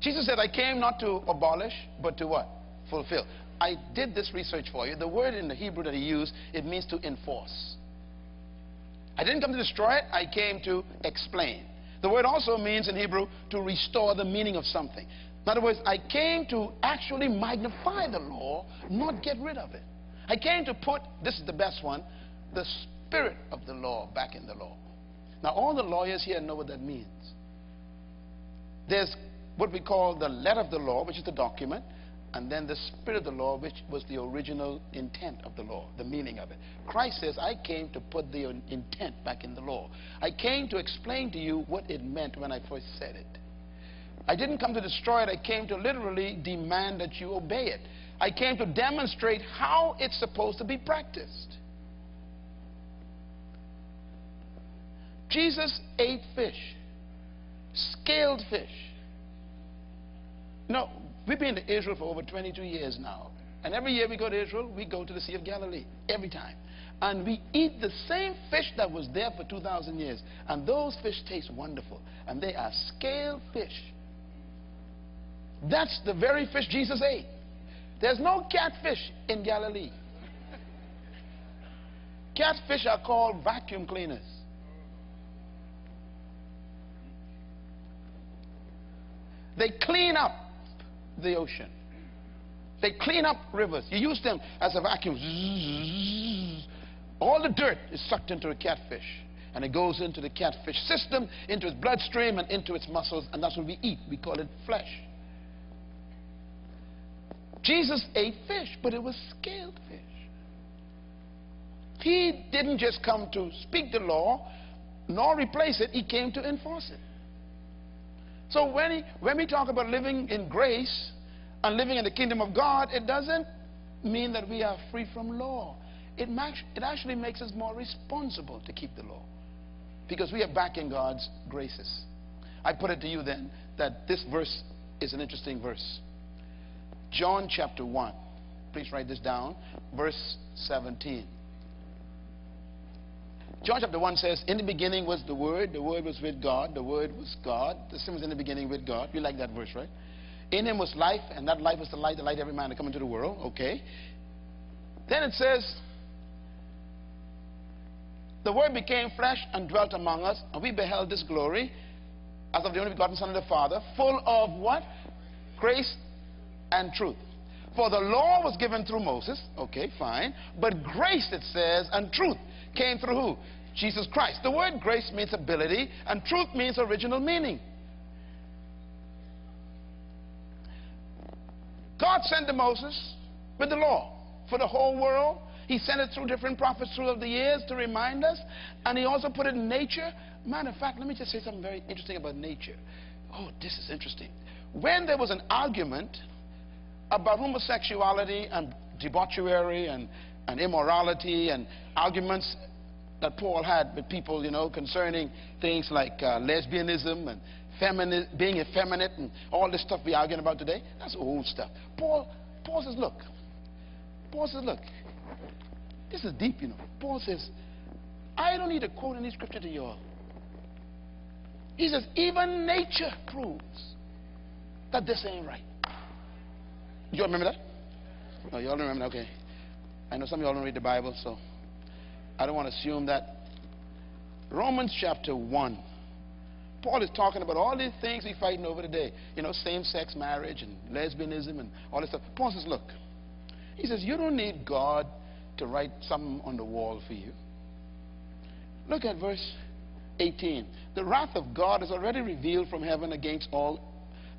Jesus said, I came not to abolish, but to what? Fulfill. I did this research for you. The word in the Hebrew that he used, it means to enforce. I didn't come to destroy it, I came to explain. The word also means in Hebrew to restore the meaning of something. In other words, I came to actually magnify the law, not get rid of it. I came to put, this is the best one, the spirit of the law back in the law. Now, all the lawyers here know what that means. There's what we call the letter of the law, which is the document, and then the spirit of the law, which was the original intent of the law, the meaning of it. Christ says, I came to put the intent back in the law. I came to explain to you what it meant when I first said it. I didn't come to destroy it. I came to literally demand that you obey it. I came to demonstrate how it's supposed to be practiced. Jesus ate fish, scaled fish. No, we've been to Israel for over 22 years now. And every year we go to Israel, we go to the Sea of Galilee. Every time. And we eat the same fish that was there for 2,000 years. And those fish taste wonderful. And they are scaled fish. That's the very fish Jesus ate. There's no catfish in Galilee. Catfish are called vacuum cleaners. They clean up the ocean. They clean up rivers. You use them as a vacuum. All the dirt is sucked into a catfish. And it goes into the catfish system, into its bloodstream, and into its muscles. And that's what we eat. We call it flesh. Jesus ate fish, but it was scaled fish. He didn't just come to speak the law, nor replace it. He came to enforce it. So when, he, when we talk about living in grace and living in the kingdom of God, it doesn't mean that we are free from law. It, it actually makes us more responsible to keep the law because we are back in God's graces. I put it to you then that this verse is an interesting verse. John chapter 1. Please write this down. Verse 17. John chapter 1 says, In the beginning was the Word, the Word was with God, the Word was God. The same was in the beginning with God. You like that verse, right? In him was life, and that life was the light, the light every man to come into the world. Okay. Then it says, The Word became flesh and dwelt among us, and we beheld this glory as of the only begotten Son of the Father, full of what? Grace and truth. For the law was given through Moses, okay, fine, but grace, it says, and truth came through who? Jesus Christ. The word grace means ability, and truth means original meaning. God sent to Moses with the law for the whole world. He sent it through different prophets throughout the years to remind us. And he also put it in nature. Matter of fact, let me just say something very interesting about nature. Oh, this is interesting. When there was an argument about homosexuality and debauchery and and immorality and arguments that Paul had with people, you know, concerning things like uh, lesbianism and femini- being effeminate and all this stuff we're arguing about today. That's old stuff. Paul, Paul says, look. Paul says, look. This is deep, you know. Paul says, I don't need to quote any scripture to you all. He says, even nature proves that this ain't right. Do You all remember that? No, you all don't remember that? Okay. I know some of y'all don't read the Bible, so I don't want to assume that. Romans chapter 1. Paul is talking about all these things we're fighting over today. You know, same-sex marriage and lesbianism and all this stuff. Paul says, look. He says, you don't need God to write something on the wall for you. Look at verse 18. The wrath of God is already revealed from heaven against all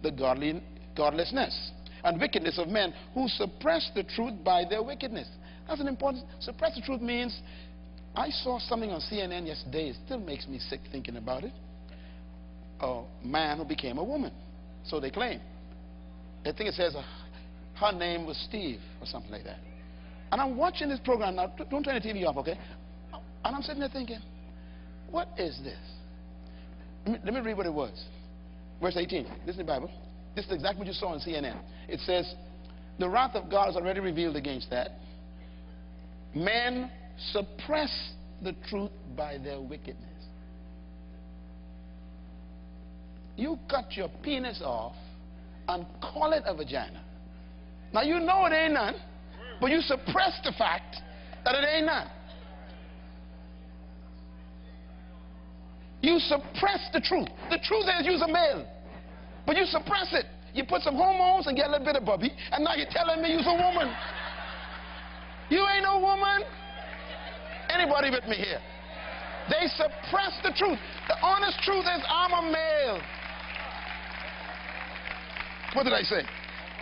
the godly, godlessness and wickedness of men who suppress the truth by their wickedness. That's an important. Suppress the truth means I saw something on CNN yesterday. It still makes me sick thinking about it. A man who became a woman. So they claim. I think it says uh, her name was Steve or something like that. And I'm watching this program now. Don't turn the TV off, okay? And I'm sitting there thinking, what is this? Let me, let me read what it was. Verse 18. This is the Bible. This is exactly what you saw on CNN. It says, the wrath of God is already revealed against that men suppress the truth by their wickedness. You cut your penis off and call it a vagina. Now you know it ain't none, but you suppress the fact that it ain't none. You suppress the truth. The truth is you're a male, but you suppress it. You put some hormones and get a little bit of bubby, and now you're telling me you're a woman. You ain't no woman. Anybody with me here? They suppress the truth. The honest truth is I'm a male. What did I say?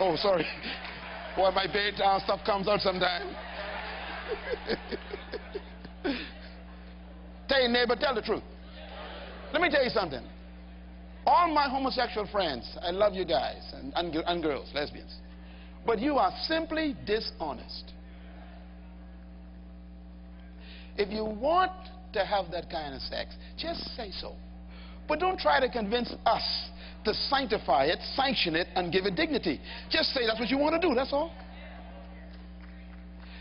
Oh, sorry. Boy, my bait uh, stuff comes out sometime. tell your neighbor, tell the truth. Let me tell you something. All my homosexual friends, I love you guys and, and, and girls, lesbians. But you are simply dishonest. If you want to have that kind of sex, just say so. But don't try to convince us to sanctify it, sanction it, and give it dignity. Just say that's what you want to do, that's all.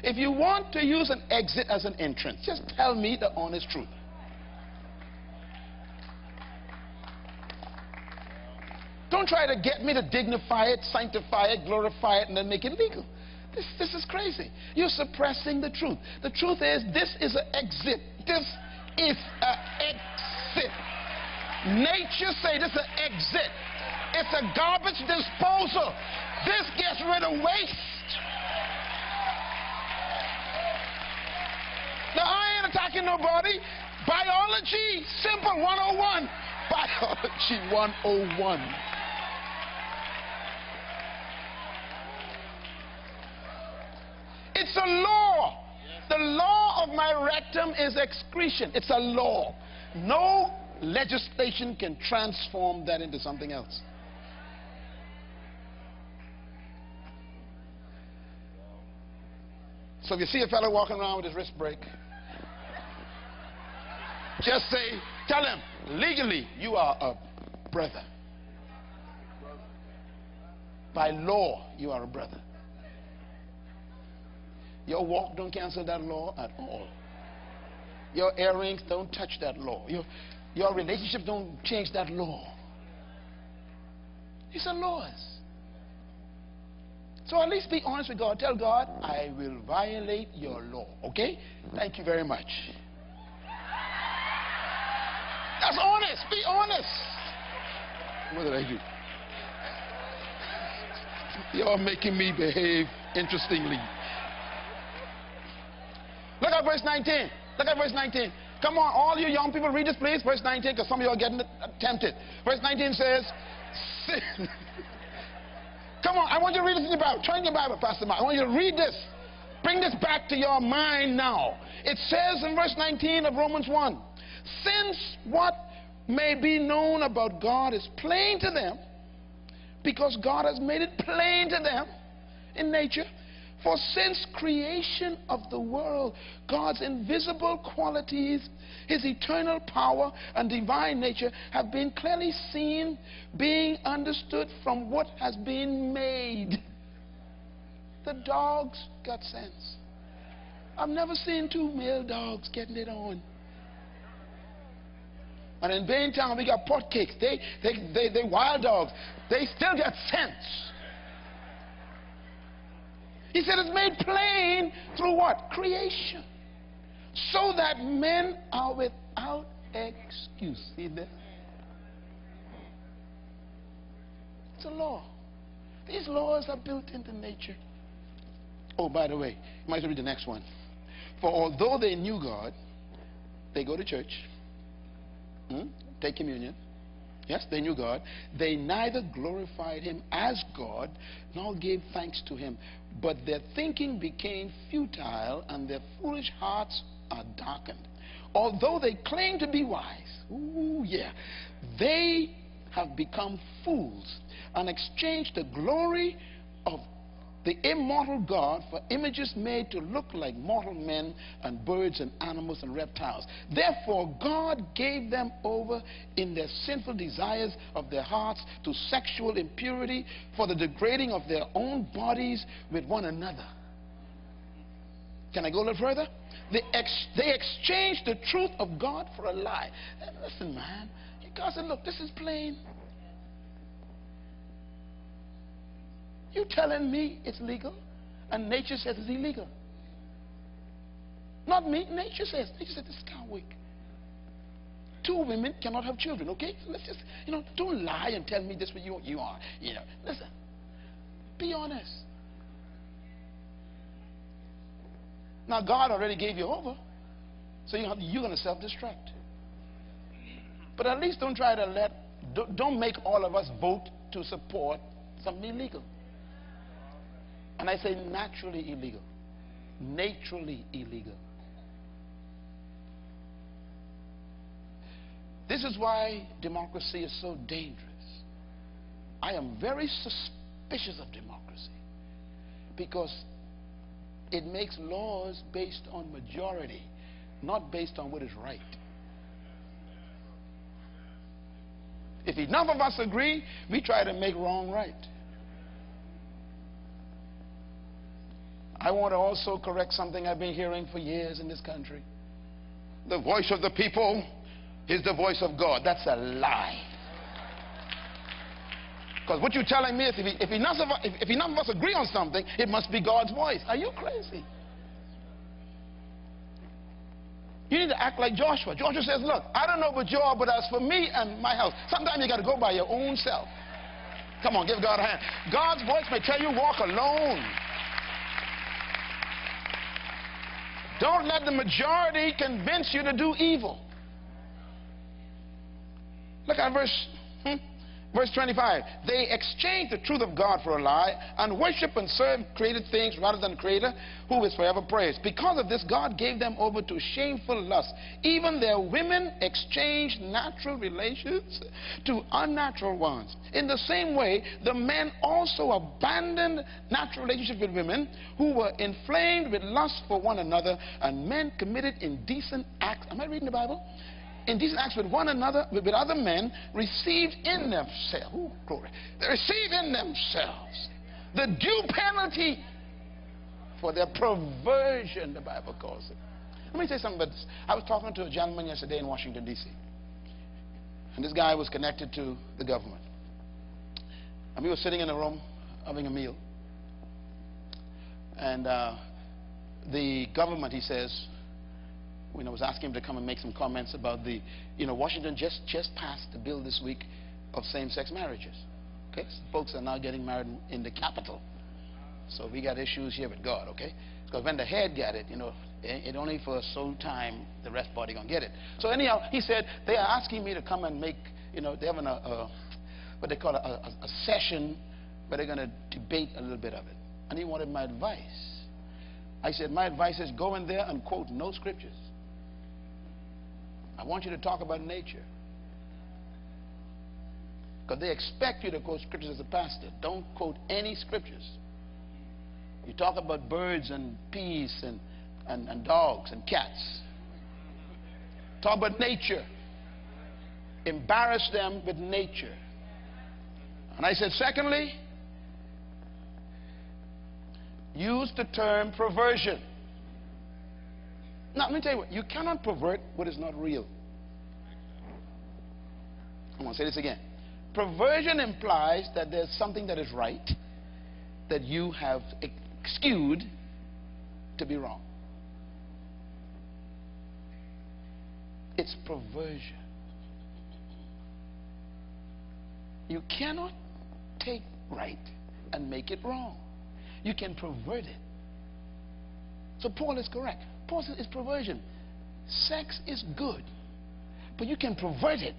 If you want to use an exit as an entrance, just tell me the honest truth. Don't try to get me to dignify it, sanctify it, glorify it, and then make it legal. This, this is crazy. You're suppressing the truth. The truth is, this is an exit. This is an exit. Nature say this is an exit. It's a garbage disposal. This gets rid of waste. Now, I ain't attacking nobody. Biology, simple 101. Biology 101. A law. The law of my rectum is excretion. It's a law. No legislation can transform that into something else. So if you see a fellow walking around with his wrist break, just say, tell him, legally, you are a brother. By law, you are a brother. Your walk don't cancel that law at all. Your earrings don't touch that law. Your, your relationship don't change that law. It's a laws. So at least be honest with God. Tell God, I will violate your law. Okay? Thank you very much. That's honest. Be honest. What did I do? You're making me behave interestingly. Look at verse 19. Look at verse 19. Come on, all you young people, read this, please. Verse 19, because some of you are getting tempted. Verse 19 says, Sin. Come on, I want you to read this in your Bible. Turn your Bible, Pastor Mark. I want you to read this. Bring this back to your mind now. It says in verse 19 of Romans 1 Since what may be known about God is plain to them, because God has made it plain to them in nature, for since creation of the world, God's invisible qualities, his eternal power and divine nature have been clearly seen, being understood from what has been made. The dogs got sense. I've never seen two male dogs getting it on. And in Baintown, we got pot cakes. They, they, they, they wild dogs. They still got sense. He said it's made plain through what? Creation. So that men are without excuse. See that? It's a law. These laws are built into nature. Oh, by the way, you might as well read the next one. For although they knew God, they go to church, hmm, take communion, Yes, they knew God. They neither glorified him as God nor gave thanks to him, but their thinking became futile and their foolish hearts are darkened. Although they claim to be wise, ooh, yeah, they have become fools and exchanged the glory of the immortal God for images made to look like mortal men and birds and animals and reptiles. Therefore, God gave them over in their sinful desires of their hearts to sexual impurity for the degrading of their own bodies with one another. Can I go a little further? They, ex they exchanged the truth of God for a lie. Listen, man. God said, look, this is plain. You telling me it's legal, and nature says it's illegal. Not me. Nature says. Nature says kind of weak. Two women cannot have children. Okay, let's just you know don't lie and tell me this what you you are. You know, listen. Be honest. Now God already gave you over, so you you're going to self-destruct. But at least don't try to let don't make all of us vote to support something illegal. And I say naturally illegal. Naturally illegal. This is why democracy is so dangerous. I am very suspicious of democracy because it makes laws based on majority, not based on what is right. If enough of us agree, we try to make wrong right. I want to also correct something I've been hearing for years in this country. The voice of the people is the voice of God. That's a lie. Because what you're telling me is if, if, enough of, if, if of us agree on something, it must be God's voice. Are you crazy? You need to act like Joshua. Joshua says, Look, I don't know about you all, but as for me and my house, sometimes you got to go by your own self. Come on, give God a hand. God's voice may tell you walk alone. Don't let the majority convince you to do evil. Look at verse, hmm, verse 25. They exchanged the truth of God for a lie and worship and serve created things rather than Creator who is forever praised. Because of this, God gave them over to shameful lust. Even their women exchanged natural relations to unnatural ones. In the same way, the men also abandoned natural relationships with women who were inflamed with lust for one another, and men committed indecent acts. Am I reading the Bible? Indecent acts with one another, with other men, received in themselves, ooh, glory, they receive in themselves the due penalty for their perversion, the Bible calls it. Let me say something about this. I was talking to a gentleman yesterday in Washington, D.C. And this guy was connected to the government. And we were sitting in a room having a meal. And uh, the government, he says, when I was asking him to come and make some comments about the, you know, Washington just, just passed the bill this week of same-sex marriages. Okay? So folks are now getting married in the capital. So we got issues here with God, okay? Because when the head got it, you know, it, only for a so time the rest body gonna get it. So anyhow, he said they are asking me to come and make, you know, they're having a, a what they call a, a, a session where they're gonna debate a little bit of it. And he wanted my advice. I said, my advice is go in there and quote no scriptures. I want you to talk about nature. Because they expect you to quote scriptures as a pastor. Don't quote any scriptures. You talk about birds and peas and, and, and dogs and cats. Talk about nature. Embarrass them with nature. And I said, secondly, use the term perversion. Now, let me tell you what, you cannot pervert what is not real. I'm going to say this again. Perversion implies that there's something that is right that you have skewed to be wrong. It's perversion. You cannot take right and make it wrong. You can pervert it. So Paul is correct. Paul it's perversion. Sex is good, but you can pervert it.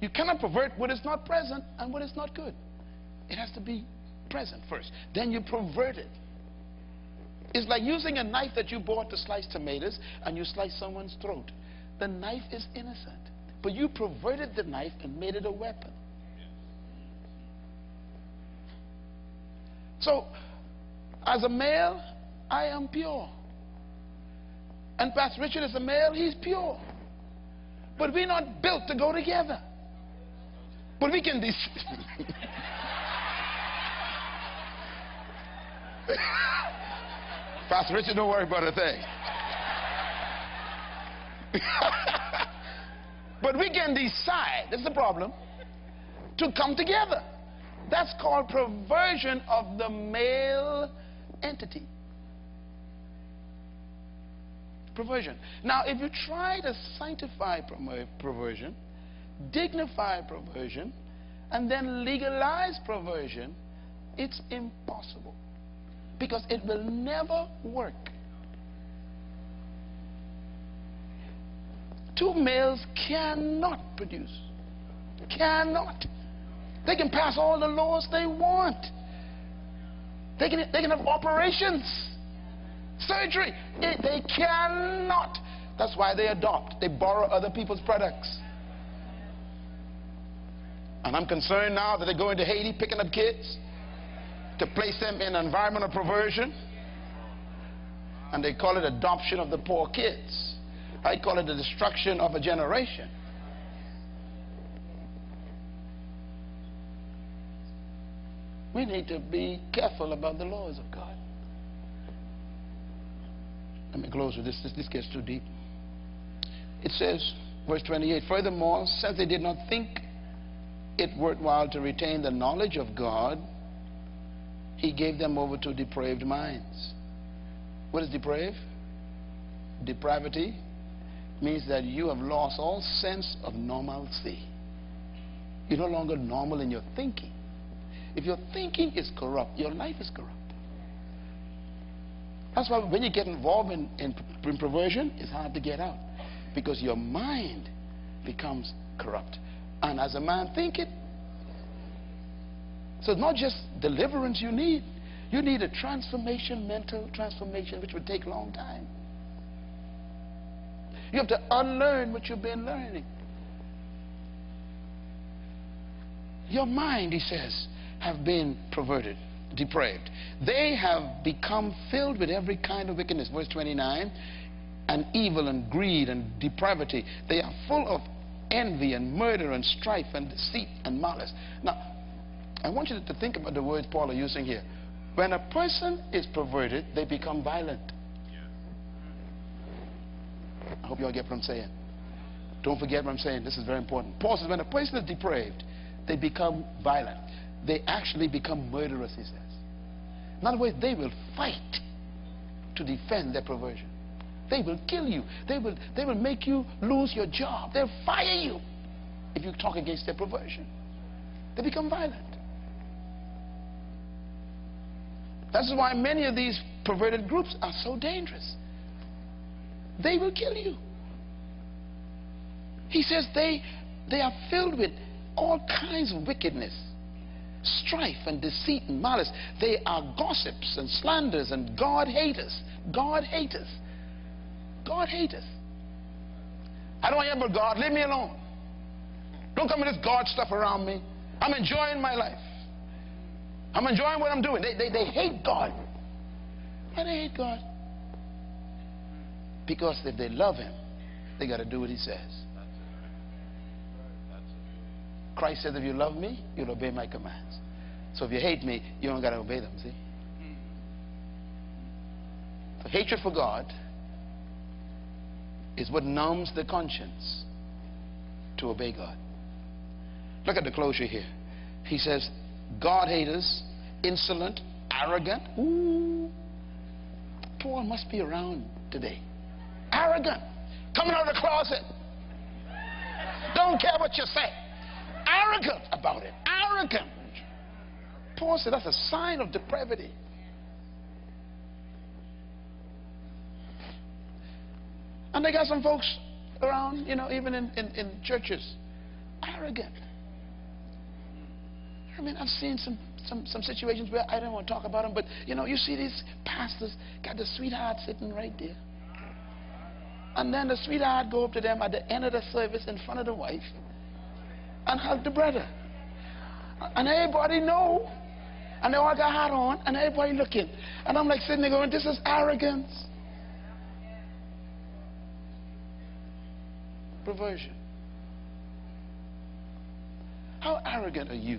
You cannot pervert what is not present and what is not good. It has to be present first. Then you pervert it. It's like using a knife that you bought to slice tomatoes and you slice someone's throat. The knife is innocent, but you perverted the knife and made it a weapon. So, as a male, I am pure. And Pastor Richard is a male, he's pure. But we're not built to go together. But we can. decide. Pastor Richard, don't worry about a thing. but we can decide, that's the problem, to come together. That's called perversion of the male entity. Perversion. Now, if you try to sanctify perversion, dignify perversion, and then legalize perversion, it's impossible. Because it will never work. Two males cannot produce. Cannot. They can pass all the laws they want. They can, they can have operations, surgery. It, they cannot. That's why they adopt. They borrow other people's products. And I'm concerned now that they're going to Haiti picking up kids to place them in an environment of perversion. And they call it adoption of the poor kids. I call it the destruction of a generation. We need to be careful about the laws of God. Let me close with this. This, this gets too deep. It says, verse 28, Furthermore, since they did not think it worthwhile to retain the knowledge of God, he gave them over to depraved minds. What is depraved? Depravity means that you have lost all sense of normalcy. You're no longer normal in your thinking. If your thinking is corrupt, your life is corrupt. That's why when you get involved in, in, in perversion, it's hard to get out. Because your mind becomes corrupt. And as a man thinketh, so it's not just deliverance you need. You need a transformation, mental transformation, which would take a long time. You have to unlearn what you've been learning. Your mind, he says, have been perverted, depraved. They have become filled with every kind of wickedness. Verse 29 and evil and greed and depravity. They are full of envy and murder and strife and deceit and malice. Now, I want you to think about the words Paul is using here. When a person is perverted, they become violent. I hope you all get what I'm saying. Don't forget what I'm saying. This is very important. Paul says when a person is depraved, they become violent they actually become murderers, he says. In other words, they will fight to defend their perversion. They will kill you. They will, they will make you lose your job. They'll fire you if you talk against their perversion. They become violent. That's why many of these perverted groups are so dangerous. They will kill you. He says they, they are filled with all kinds of wickedness strife and deceit and malice. They are gossips and slanders and God haters. God haters. God haters. I don't ever God. Leave me alone. Don't come with this God stuff around me. I'm enjoying my life. I'm enjoying what I'm doing. They, they, they hate God. Why they hate God? Because if they love him, they got to do what he says. Christ says, if you love me, you'll obey my commands. So if you hate me, you don't got to obey them, see? So hatred for God is what numbs the conscience to obey God. Look at the closure here. He says, God haters, insolent, arrogant. Ooh. Paul must be around today. Arrogant. Coming out of the closet. Don't care what you say arrogant about it. Arrogant. Paul said that's a sign of depravity. And they got some folks around, you know, even in, in, in churches, arrogant. I mean, I've seen some, some, some situations where I don't want to talk about them, but, you know, you see these pastors got the sweetheart sitting right there. And then the sweetheart go up to them at the end of the service in front of the wife and hug the brother. And everybody know. And they all got hat on, and everybody looking. And I'm like sitting there going, this is arrogance. Perversion. How arrogant are you?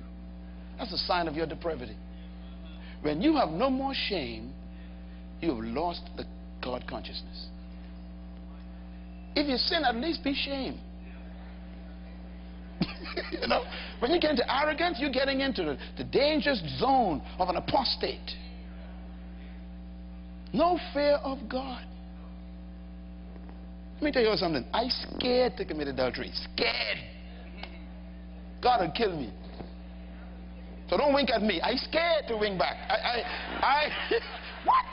That's a sign of your depravity. When you have no more shame you have lost the God consciousness. If you sin, at least be shame. you know, when you get into arrogance, you're getting into the, dangerous zone of an apostate. No fear of God. Let me tell you something. I scared to commit adultery. Scared. God will kill me. So don't wink at me. I scared to wink back. I, I, I what?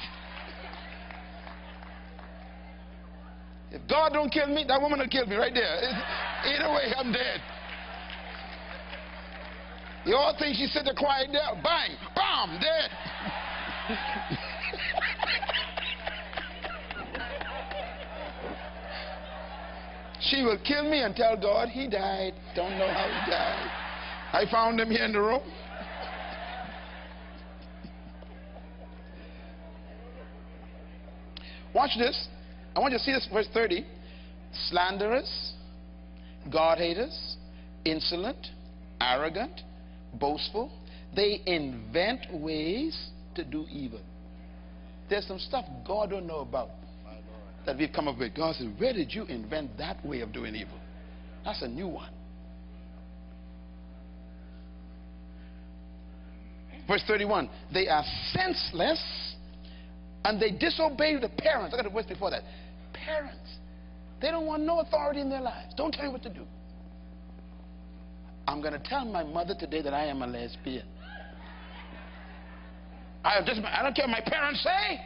If God don't kill me, that woman will kill me right there. Either way, I'm dead. You all think she sit there quiet there? Bang, bam, dead. she will kill me and tell God he died. Don't know how he died. I found him here in the room. Watch this. I want you to see this, verse 30. Slanderers, God haters, insolent, arrogant, boastful. They invent ways to do evil. There's some stuff God don't know about that we've come up with. God said, Where did you invent that way of doing evil? That's a new one. Verse 31 They are senseless and they disobey the parents. I got the verse before that. Parents. They don't want no authority in their lives. Don't tell me what to do. I'm going to tell my mother today that I am a lesbian. I, just, I don't care what my parents say.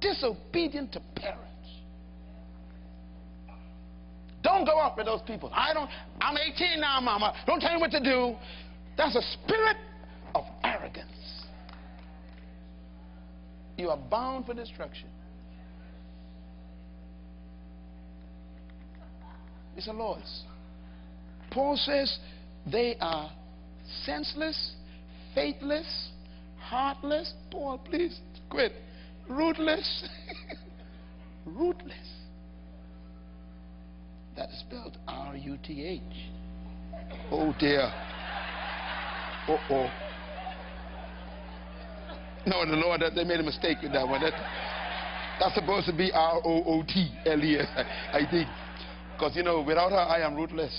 Disobedient to parents. Don't go out with those people. I don't, I'm 18 now, mama. Don't tell me what to do. That's a spirit of arrogance. You are bound for destruction. It's a loss. Paul says they are senseless, faithless, heartless. Paul, please quit. Rootless. Rootless. That is spelled R U T H. Oh dear. Oh oh. No, the Lord, they made a mistake with that one. That, that's supposed to be R O O T L E S, I think. Because, you know, without her, I am rootless.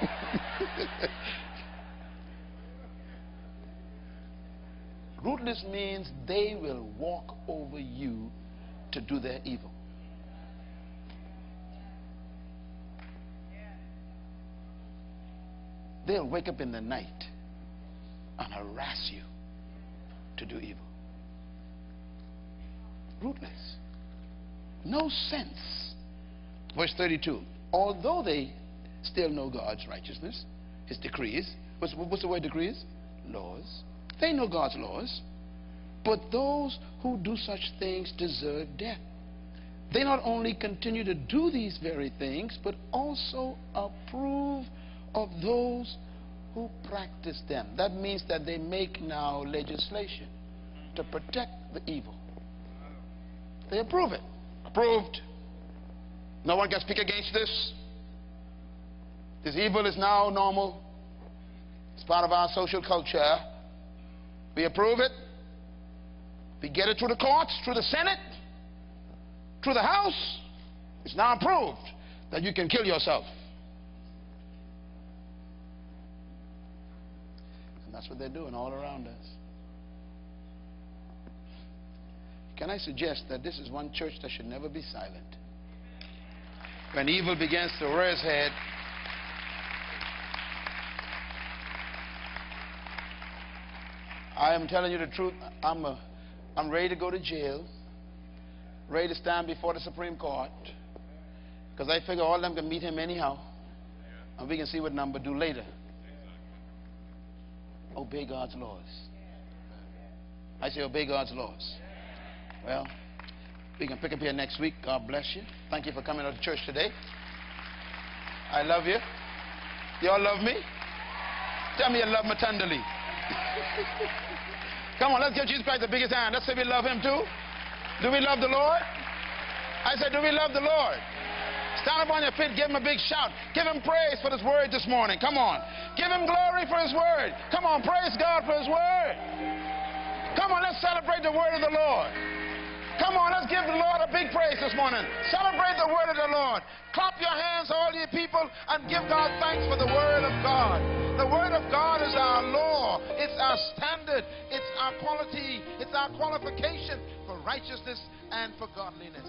Rootless means they will walk over you to do their evil. They'll wake up in the night and harass you to do evil. Rootless. No sense. Verse 32. Although they still know God's righteousness, His decrees. What's, what's the word decrees? Laws. They know God's laws. But those who do such things deserve death. They not only continue to do these very things, but also approve of those who practice them. That means that they make now legislation to protect the evil. They approve it. Approved. No one can speak against this. This evil is now normal. It's part of our social culture. We approve it. We get it through the courts, through the Senate, through the House. It's now approved that you can kill yourself. And that's what they're doing all around us. Can I suggest that this is one church that should never be silent? When evil begins to rear its head, I am telling you the truth. I'm, a, I'm ready to go to jail, ready to stand before the Supreme Court, because I figure all of them can meet him anyhow, and we can see what number do later. Obey God's laws. I say obey God's laws. Well, we can pick up here next week. God bless you. Thank you for coming to church today. I love you. You all love me? Tell me you love me tenderly. Come on, let's give Jesus Christ the biggest hand. Let's say we love him too. Do we love the Lord? I said, do we love the Lord? Stand up on your feet, give him a big shout. Give him praise for his word this morning. Come on. Give him glory for his word. Come on, praise God for his word. Come Come on, let's celebrate the word of the Lord. Come on, let's give the Lord a big praise this morning. Celebrate the word of the Lord. Clap your hands, all you people, and give God thanks for the word of God. The word of God is our law, it's our standard, it's our quality, it's our qualification for righteousness and for godliness.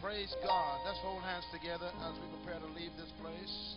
Praise God. Let's hold hands together as we prepare to leave this place.